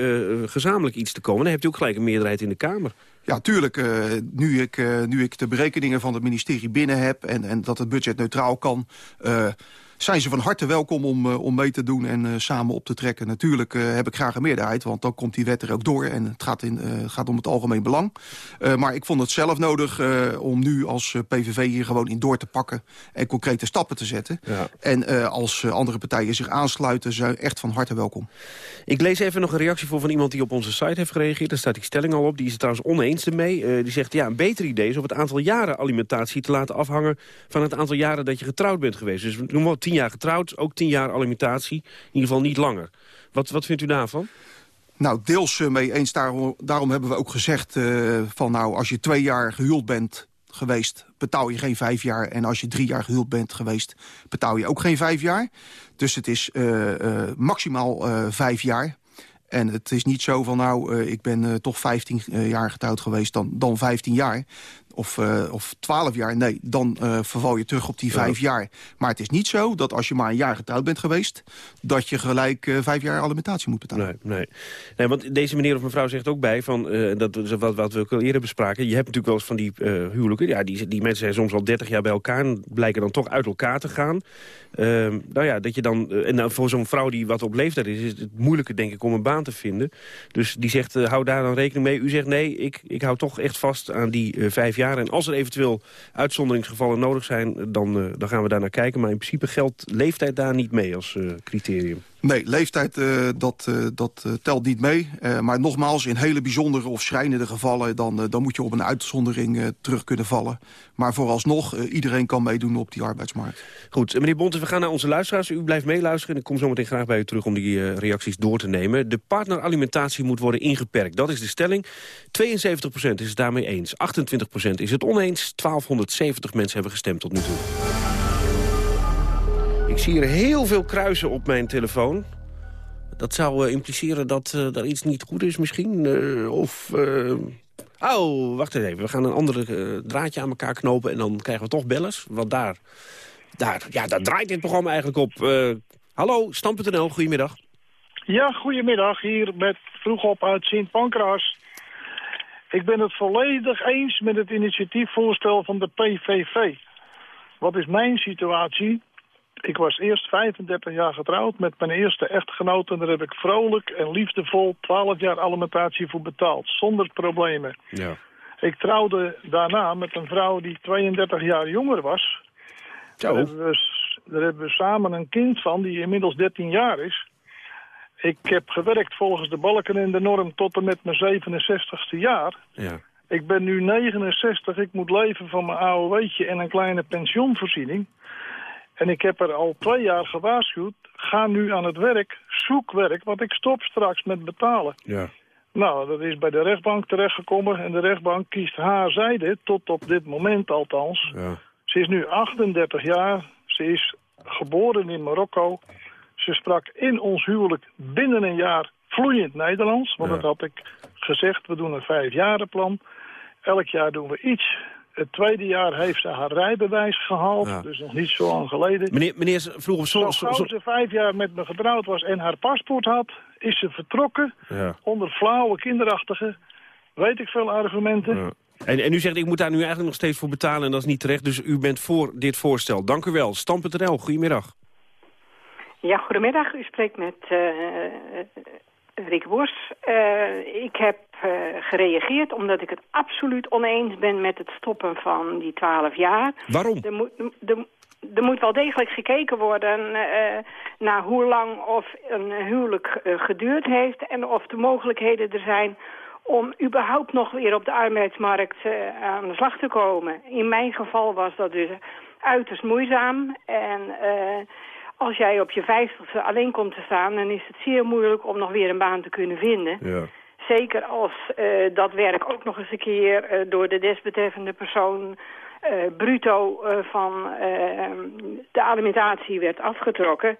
gezamenlijk iets te komen. Dan hebt u ook gelijk een meerderheid in de Kamer. Ja, tuurlijk. Uh, nu, ik, uh, nu ik de berekeningen van het ministerie binnen heb... en, en dat het budget neutraal kan... zijn ze van harte welkom om, uh, om mee te doen en uh, samen op te trekken. Natuurlijk uh, heb ik graag een meerderheid, want dan komt die wet er ook door... en het gaat, in, gaat om het algemeen belang. maar ik vond het zelf nodig om nu als PVV hier gewoon in door te pakken... en concrete stappen te zetten. Ja. En als andere partijen zich aansluiten, zijn echt van harte welkom. Ik lees even nog een reactie voor van iemand die op onze site heeft gereageerd. Daar staat die stelling al op, die is het trouwens oneens ermee. die zegt, ja, een beter idee is om het aantal jaren alimentatie te laten afhangen... van het aantal jaren dat je getrouwd bent geweest. Dus noem maar tien jaar getrouwd, ook tien jaar alimentatie. In ieder geval niet langer. Wat, wat vindt u daarvan? Nou, deels uh, mee eens. Daarom, daarom, hebben we ook gezegd uh, van nou, als je twee jaar gehuwd bent geweest, betaal je geen vijf jaar. En als je drie jaar gehuwd bent geweest, betaal je ook geen vijf jaar. Dus het is uh, maximaal vijf jaar. En het is niet zo van, nou, ik ben toch 15 jaar getrouwd geweest, dan, dan 15 jaar of, uh, of 12 jaar, nee, dan uh, verval je terug op die vijf ja. jaar. Maar het is niet zo dat als je maar een jaar getrouwd bent geweest... dat je gelijk uh, vijf jaar alimentatie moet betalen. Nee, nee. nee, want deze meneer of mevrouw zegt ook bij... Van, dat wat, wat we ook al eerder bespraken... je hebt natuurlijk wel eens van die huwelijken... Ja, die, die mensen zijn soms al 30 jaar bij elkaar... en blijken dan toch uit elkaar te gaan. Ehm, nou ja, dat je dan... en nou, voor zo'n vrouw die wat op leeftijd is... is het moeilijker, denk ik, om een baan te vinden. Dus die zegt, hou daar dan rekening mee. U zegt, nee, ik, ik hou toch echt vast aan die vijf jaar... En als er eventueel uitzonderingsgevallen nodig zijn, dan, uh, dan gaan we daar naar kijken. Maar in principe geldt leeftijd daar niet mee als uh, criterium. Nee, leeftijd uh, dat, uh, dat uh, telt niet mee. maar nogmaals, in hele bijzondere of schrijnende gevallen... dan, dan moet je op een uitzondering terug kunnen vallen. Maar vooralsnog, iedereen kan meedoen op die arbeidsmarkt. Goed, meneer Bonte, we gaan naar onze luisteraars. U blijft meeluisteren en ik kom zo meteen graag bij u terug... om die reacties door te nemen. De partneralimentatie moet worden ingeperkt. Dat is de stelling. 72% is het daarmee eens. 28% is het oneens. 1270 mensen hebben gestemd tot nu toe. Zie hier heel veel kruisen op mijn telefoon. Dat zou uh, impliceren dat uh, er iets niet goed is misschien. Uh, of... Oh, wacht even. We gaan een andere draadje aan elkaar knopen... en dan krijgen we toch bellers. Want daar, daar, ja, daar draait dit programma eigenlijk op. hallo, Stam.nl, goedemiddag. Ja, goedemiddag. Hier met vroeg op uit Sint Pancras. Ik ben het volledig eens met het initiatiefvoorstel van de PVV. Wat is mijn situatie? Ik was eerst 35 jaar getrouwd met mijn eerste echtgenoot... en daar heb ik vrolijk en liefdevol 12 jaar alimentatie voor betaald. Zonder problemen. Ja. Ik trouwde daarna met een vrouw die 32 jaar jonger was. Daar hebben, we, daar hebben we samen een kind van die inmiddels 13 jaar is. Ik heb gewerkt volgens de balken in de norm tot en met mijn 67ste jaar. Ja. Ik ben nu 69, ik moet leven van mijn AOW'tje en een kleine pensioenvoorziening. En ik heb er al twee jaar gewaarschuwd. Ga nu aan het werk, zoek werk, want ik stop straks met betalen. Ja. Nou, dat is bij de rechtbank terechtgekomen en de rechtbank kiest haar zijde, tot op dit moment althans. Ja. Ze is nu 38 jaar, ze is geboren in Marokko. Ze sprak in ons huwelijk binnen een jaar vloeiend Nederlands, want Ja. dat had ik gezegd. We doen een vijfjarenplan. Elk jaar doen we iets. Het tweede jaar heeft ze haar rijbewijs gehaald, Ja. dus nog niet zo lang geleden. Meneer, meneer vroeg of Zo gauw ze vijf jaar met me getrouwd was en haar paspoort had, is ze vertrokken Ja. onder flauwe, kinderachtige, weet ik veel argumenten. Ja. En, en u zegt, ik moet daar nu eigenlijk nog steeds voor betalen en dat is niet terecht. Dus u bent voor dit voorstel. Dank u wel. Stam.nl, goedemiddag. Ja, goedemiddag. U spreekt met eh Rick Bos. Eh, ik heb eh, gereageerd omdat ik het absoluut oneens ben met het stoppen van die 12 jaar. Waarom? Er moet, er, er moet wel degelijk gekeken worden eh, naar hoe lang of een huwelijk geduurd heeft... en of de mogelijkheden er zijn om überhaupt nog weer op de arbeidsmarkt aan de slag te komen. In mijn geval was dat dus uiterst moeizaam. En als jij op je vijftigste alleen komt te staan... dan is het zeer moeilijk om nog weer een baan te kunnen vinden. Ja. Zeker als eh, dat werk ook nog eens een keer eh, door de desbetreffende persoon... eh, bruto van de alimentatie werd afgetrokken.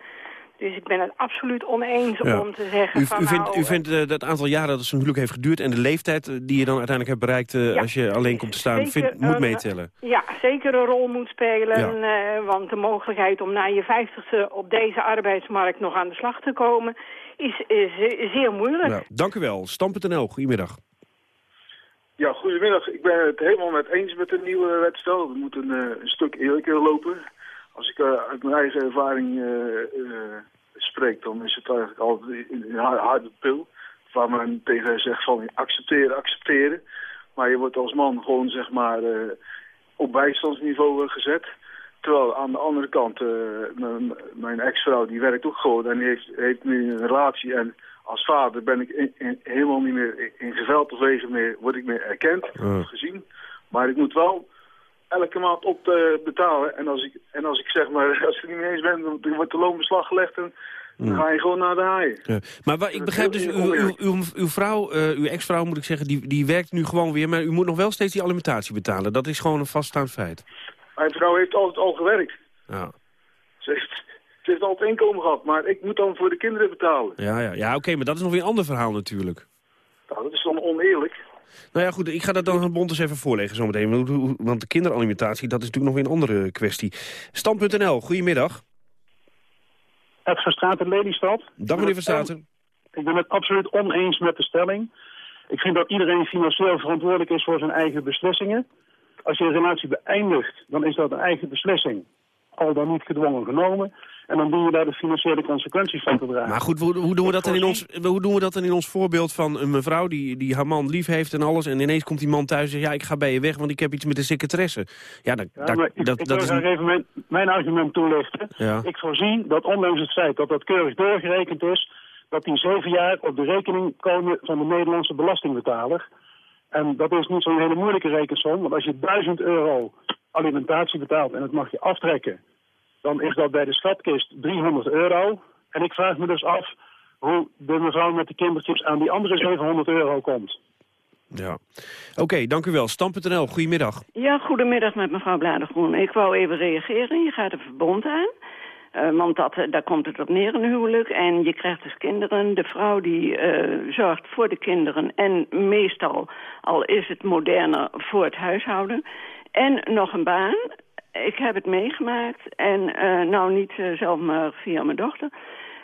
Dus ik ben het absoluut oneens Ja. om te zeggen U, van u vindt, nou, u vindt eh, dat aantal jaren dat zo'n huwelijk heeft geduurd... en de leeftijd eh, die je dan uiteindelijk hebt bereikt eh, als je alleen komt te staan... Moet meetellen. Ja, zeker een rol moet spelen. eh, want de mogelijkheid om na je vijftigste op deze arbeidsmarkt nog aan de slag te komen... is, is, eh, zeer moeilijk. Nou, dank u wel. Stam.nl, goedemiddag. Ja, goedemiddag. Ik ben het helemaal met eens met de nieuwe wetstel. We moeten een, een stuk eerlijker lopen. Als ik eh, uit mijn eigen ervaring eh, eh, spreek, dan is het eigenlijk altijd een een har- harde pil. Waar men tegen zegt van accepteren, accepteren. Maar je wordt als man gewoon zeg maar op bijstandsniveau gezet. Terwijl aan de andere kant, mijn, mijn ex-vrouw die werkt ook gewoon en die heeft, heeft nu een relatie. En als vader ben ik in- in- helemaal niet meer in, in geveld of wegen meer, word ik meer erkend, gezien. Maar ik moet wel elke maand op te betalen. En als ik, en als ik zeg maar, (laughs) als ik niet mee eens ben, dan wordt de loon beslag gelegd en dan ga je gewoon naar de haaien. Ja. Maar wa- ik begrijp dus, uw, uw, uw, uw vrouw, eh, uw ex-vrouw moet ik zeggen, die, die werkt nu gewoon weer... maar u moet nog wel steeds die alimentatie betalen. Dat is gewoon een vaststaand feit. Mijn vrouw heeft altijd al gewerkt. Ja, Ze heeft, ze heeft altijd inkomen gehad, maar ik moet dan voor de kinderen betalen. ja, ja, ja oké, maar dat is nog weer een ander verhaal natuurlijk. Nou, dat is dan oneerlijk. Nou ja, goed, ik ga dat dan bond eens even voorleggen zometeen. Want, de kinderalimentatie, dat is natuurlijk nog weer een andere kwestie. Stam.nl, goedemiddag. Ed Verstraeten, Lelystad. Dag meneer Verstraeten. Ik ben het absoluut oneens met de stelling. Ik vind dat iedereen financieel verantwoordelijk is voor zijn eigen beslissingen. Als je een relatie beëindigt, dan is dat een eigen beslissing. Al dan niet gedwongen genomen. En dan dien je daar de financiële consequenties van te dragen. Maar goed, hoe, hoe, doen we dat dan in ons, hoe doen we dat dan in ons voorbeeld van een mevrouw die, die haar man lief heeft en alles... en ineens komt die man thuis en zegt, ja, ik ga bij je weg, want ik heb iets met de secretaresse. Ja, dat, Ja, dat, ik, dat, ik dat wil is een- even mijn, mijn argument toelichten. Ja. Ik voorzie dat ondanks het feit dat dat keurig doorgerekend is... dat die zeven jaar op de rekening komen van de Nederlandse belastingbetaler. En dat is niet zo'n hele moeilijke rekensom. Want als je 1000 euro alimentatie betaalt en het mag je aftrekken... dan is dat bij de schatkist 300 euro. En ik vraag me dus af hoe de mevrouw met de kindertjes aan die andere 700 euro komt. Ja. Oké, dank u wel. Stam.nl, goedemiddag. Ja, goedemiddag met mevrouw Bladergroen. Ik wou even reageren. Je gaat een verbond aan. Eh, want dat, eh, daar komt het op neer, een huwelijk. En je krijgt dus kinderen. De vrouw die eh, zorgt voor de kinderen. En meestal, al is het moderner, voor het huishouden. En nog een baan. Ik heb het meegemaakt. En eh, nou niet eh, zelf, maar via mijn dochter.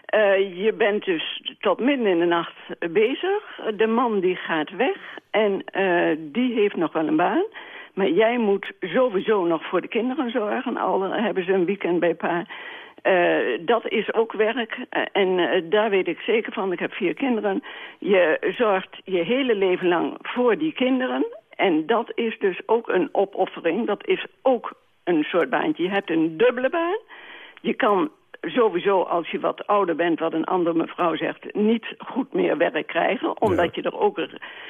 Eh, je bent dus tot midden in de nacht bezig. De man die gaat weg en die heeft nog wel een baan. Maar jij moet sowieso nog voor de kinderen zorgen. Al hebben ze een weekend bij pa. Dat is ook werk. En daar weet ik zeker van. Ik heb vier kinderen. Je zorgt je hele leven lang voor die kinderen. En dat is dus ook een opoffering. Dat is ook een soort baantje. Je hebt een dubbele baan. Je kan sowieso, als je wat ouder bent, wat een andere mevrouw zegt, niet goed meer werk krijgen. Omdat je er ook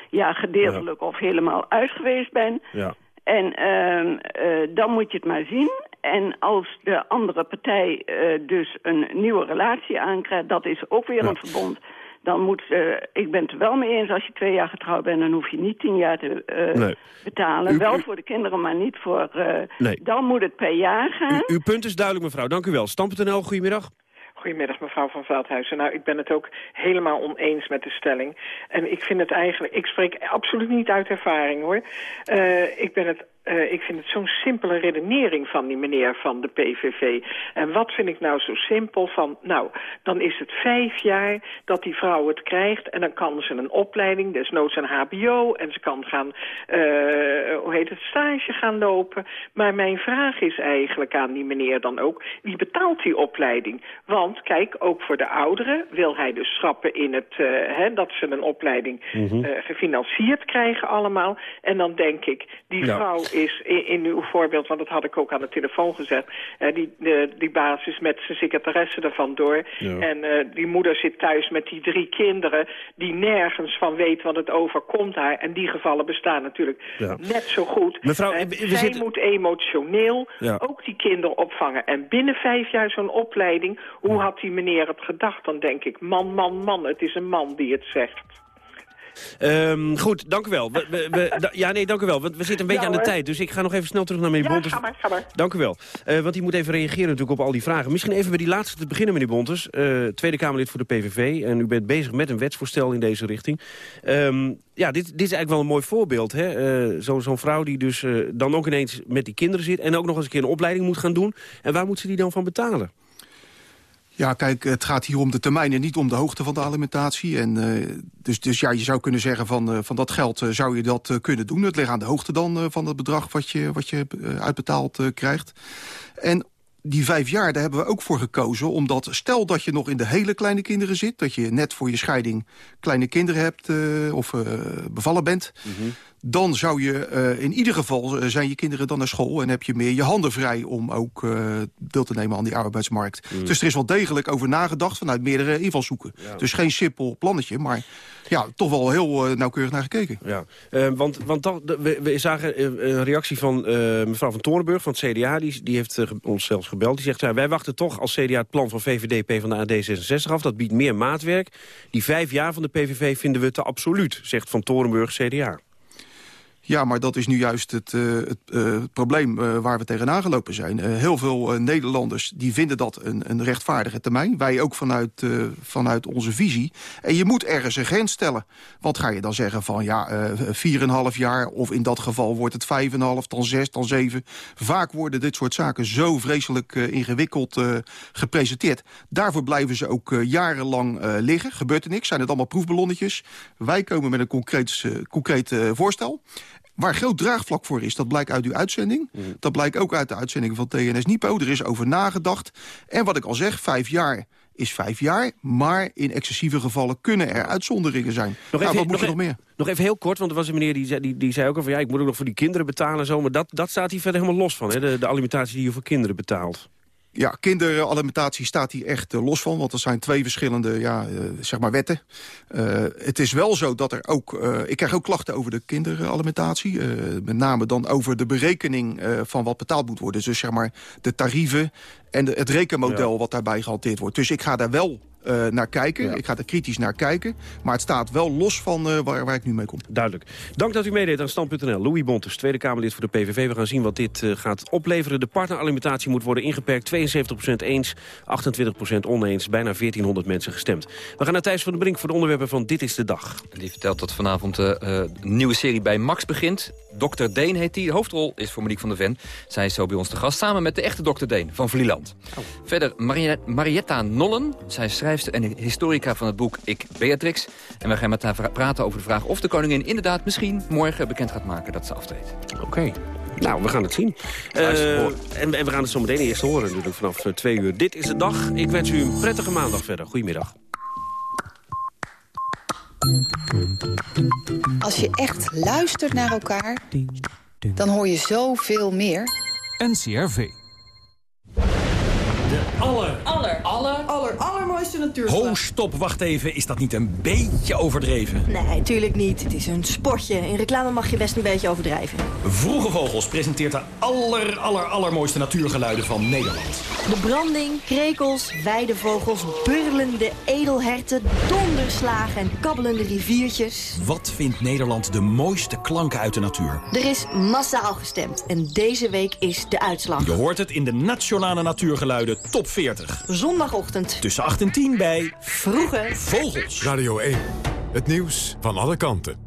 ja, gedeeltelijk of helemaal uit geweest bent. Ja. En ehm, eh, dan moet je het maar zien. En als de andere partij eh, dus een nieuwe relatie aankrijgt, dat is ook weer een verbond. Dan moet... eh, ik ben het er wel mee eens, als je twee jaar getrouwd bent... dan hoef je niet tien jaar te eh, Nee. betalen. U- wel u- voor de kinderen, maar niet voor... eh, Nee. Dan moet het per jaar gaan. U- uw punt is duidelijk, mevrouw. Dank u wel. Stam.nl, goedemiddag. Goedemiddag, mevrouw van Veldhuizen. Nou, ik ben het ook helemaal oneens met de stelling. En ik vind het eigenlijk... Ik spreek absoluut niet uit ervaring, hoor. Eh, ik ben het... eh, ik vind het zo'n simpele redenering van die meneer van de PVV. En wat vind ik nou zo simpel van... Nou, dan is het vijf jaar dat die vrouw het krijgt... en dan kan ze een opleiding, desnoods een hbo... en ze kan gaan, eh, hoe heet het, stage gaan lopen. Maar mijn vraag is eigenlijk aan die meneer dan ook... wie betaalt die opleiding? Want, kijk, ook voor de ouderen wil hij dus schrappen in het... eh, hè, dat ze een opleiding Mhm. gefinancierd krijgen allemaal. En dan denk ik, die vrouw is in, in uw voorbeeld... want dat had ik ook aan de telefoon gezegd... eh, die, de, die baas is met zijn secretaresse ervan door. Ja. En eh, die moeder zit thuis met die drie kinderen... die nergens van weet wat het overkomt haar. En die gevallen bestaan natuurlijk Ja. net zo goed. Mevrouw, Eh, we zij zitten- moet emotioneel Ja. ook die kinderen opvangen. En binnen vijf jaar zo'n opleiding... hoe had die meneer het gedacht? Dan denk ik, man, man, man, het is een man die het zegt. Ehm, goed, dank u wel. We, we, ja, nee, dank u wel. Want we zitten een beetje Ja, aan de tijd. Dus ik ga nog even snel terug naar meneer Ja, Bontes. ga maar, ga maar. Dank u wel. Eh, want die moet even reageren natuurlijk op al die vragen. Misschien even bij die laatste te beginnen, meneer Bontes. Eh, Tweede Kamerlid voor de PVV. En u bent bezig met een wetsvoorstel in deze richting. Ehm, ja, dit, dit is eigenlijk wel een mooi voorbeeld. hè? Eh, zo- Zo'n vrouw die dus dan ook ineens met die kinderen zit... en ook nog eens een keer een opleiding moet gaan doen. En waar moet ze die dan van betalen? Ja, kijk, het gaat hier om de termijn en niet om de hoogte van de alimentatie. En, eh, dus, dus ja, je zou kunnen zeggen van, eh, van dat geld eh, zou je dat kunnen doen. Het ligt aan de hoogte dan van het bedrag wat je, wat je uitbetaald krijgt. En die vijf jaar, daar hebben we ook voor gekozen. Omdat stel dat je nog in de hele kleine kinderen zit... dat je net voor je scheiding kleine kinderen hebt of bevallen bent... dan zou je eh, in ieder geval eh, zijn je kinderen dan naar school... en heb je meer je handen vrij om ook eh, deel te nemen aan die arbeidsmarkt. Mm. Dus er is wel degelijk over nagedacht vanuit meerdere invalshoeken. Dus geen simpel plannetje, maar ja, toch wel heel nauwkeurig naar gekeken. Ja, want, want dat, de- we, we zagen een reactie van mevrouw van Torenburg van het CDA. Die, die heeft ons zelfs gebeld. Die zegt, wij wachten toch als CDA het plan van VVD, PvdA en D66 af. Dat biedt meer maatwerk. Die vijf jaar van de PVV vinden we te absoluut, zegt van Torenburg CDA. Ja, maar dat is nu juist het, eh, het eh, probleem eh, waar we tegenaan gelopen zijn. Heel veel Nederlanders die vinden dat een, een rechtvaardige termijn. Wij ook vanuit, vanuit onze visie. En je moet ergens een grens stellen. Wat ga je dan zeggen van ja, eh 4,5 jaar... of in dat geval wordt het 5,5, dan 6, dan 7. Vaak worden dit soort zaken zo vreselijk ingewikkeld gepresenteerd. Daarvoor blijven ze ook jarenlang liggen. Gebeurt er niks, zijn het allemaal proefballonnetjes. Wij komen met een concreet, concreet voorstel. Waar groot draagvlak voor is, dat blijkt uit uw uitzending. Dat blijkt ook uit de uitzending van TNS Nipo. Er is over nagedacht. En wat ik al zeg, vijf jaar is vijf jaar. Maar in excessieve gevallen kunnen er uitzonderingen zijn. Nog nou, even, wat moet je nog meer? Nog even heel kort, want er was een meneer die zei, die, die zei ook al van... ja, ik moet ook nog voor die kinderen betalen en zo. Maar dat, dat staat hier verder helemaal los van, hè? De, de alimentatie die je voor kinderen betaalt. Ja, kinderalimentatie staat hier echt eh, los van. Want er zijn twee verschillende ja, eh, zeg maar wetten. Eh, het is wel zo dat er ook... ik krijg ook klachten over de kinderalimentatie. met name dan over de berekening van wat betaald moet worden. Dus zeg maar de tarieven en de, het rekenmodel wat daarbij gehanteerd wordt. Dus ik ga daar wel eh, naar kijken. Ik ga er kritisch naar kijken. Maar het staat wel los van eh, waar, waar ik nu mee kom. Duidelijk. Dank dat u meedeed aan Stand.nl. Louis Bontes, Tweede Kamerlid voor de PVV. We gaan zien wat dit eh, gaat opleveren. De partneralimentatie moet worden ingeperkt. 72% eens, 28% oneens. Bijna 1400 mensen gestemd. We gaan naar Thijs van den Brink voor de onderwerpen van Dit is de Dag. Die vertelt dat vanavond een nieuwe serie bij Max begint. Dr. Deen heet die. De hoofdrol is voor Monique van der Ven. Zij is zo bij ons te gast, samen met de echte Dr. Deen van Vlieland. Verder Maria- Marietta Nollen. Zij is schrijfster en historica van het boek Ik Beatrix. En we gaan met haar praten over de vraag of de koningin inderdaad misschien morgen bekend gaat maken dat ze aftreedt. Oké. Nou, we gaan het zien. Eh, en we gaan het zo meteen eerst horen natuurlijk vanaf eh, twee uur. Dit is de dag. Ik wens u een prettige maandag verder. Goedemiddag. Als je echt luistert naar elkaar, dan hoor je zoveel meer. NCRV. De aller, Aller, aller, aller, allermooiste natuursport. Ho, stop, wacht even. Is dat niet een beetje overdreven? Nee, tuurlijk niet. Het is een sportje. In reclame mag je best een beetje overdrijven. Vroege Vogels presenteert de aller, aller, allermooiste natuurgeluiden van Nederland. De branding, krekels, weidevogels, burlende edelherten, donderslagen en kabbelende riviertjes. Wat vindt Nederland de mooiste klanken uit de natuur? Er is massaal gestemd en deze week is de uitslag. Je hoort het in de Nationale Natuurgeluiden Top 40. Zondagochtend. Tussen 8 en 10 bij... Vroege Vogels. Radio 1. Het nieuws van alle kanten.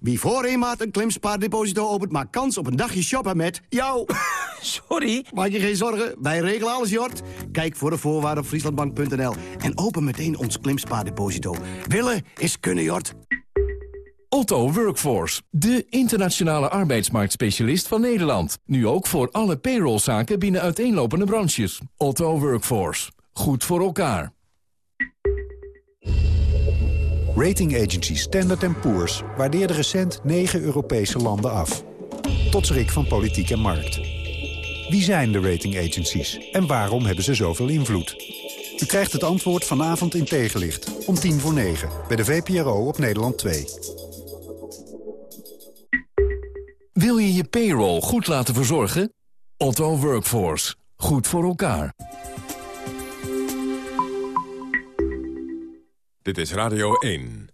Wie voor een maand een klimspaardeposito opent... maakt kans op een dagje shoppen met jou. (laughs) Sorry? Maak je geen zorgen, wij regelen alles, Jort. Kijk voor de voorwaarden op frieslandbank.nl. En open meteen ons klimspaardeposito. Willen is kunnen, Jort. Otto Workforce, de internationale arbeidsmarktspecialist van Nederland. Nu ook voor alle payrollzaken binnen uiteenlopende branches. Otto Workforce. Goed voor elkaar. Rating agency Standard Poor's waardeerde recent 9 Europese landen af. Tot schrik van politiek en markt. Wie zijn de rating agencies en waarom hebben ze zoveel invloed? U krijgt het antwoord vanavond in tegenlicht om tien voor negen bij de VPRO op Nederland 2. Wil je je payroll goed laten verzorgen? Otto Workforce. Goed voor elkaar. Dit is Radio 1.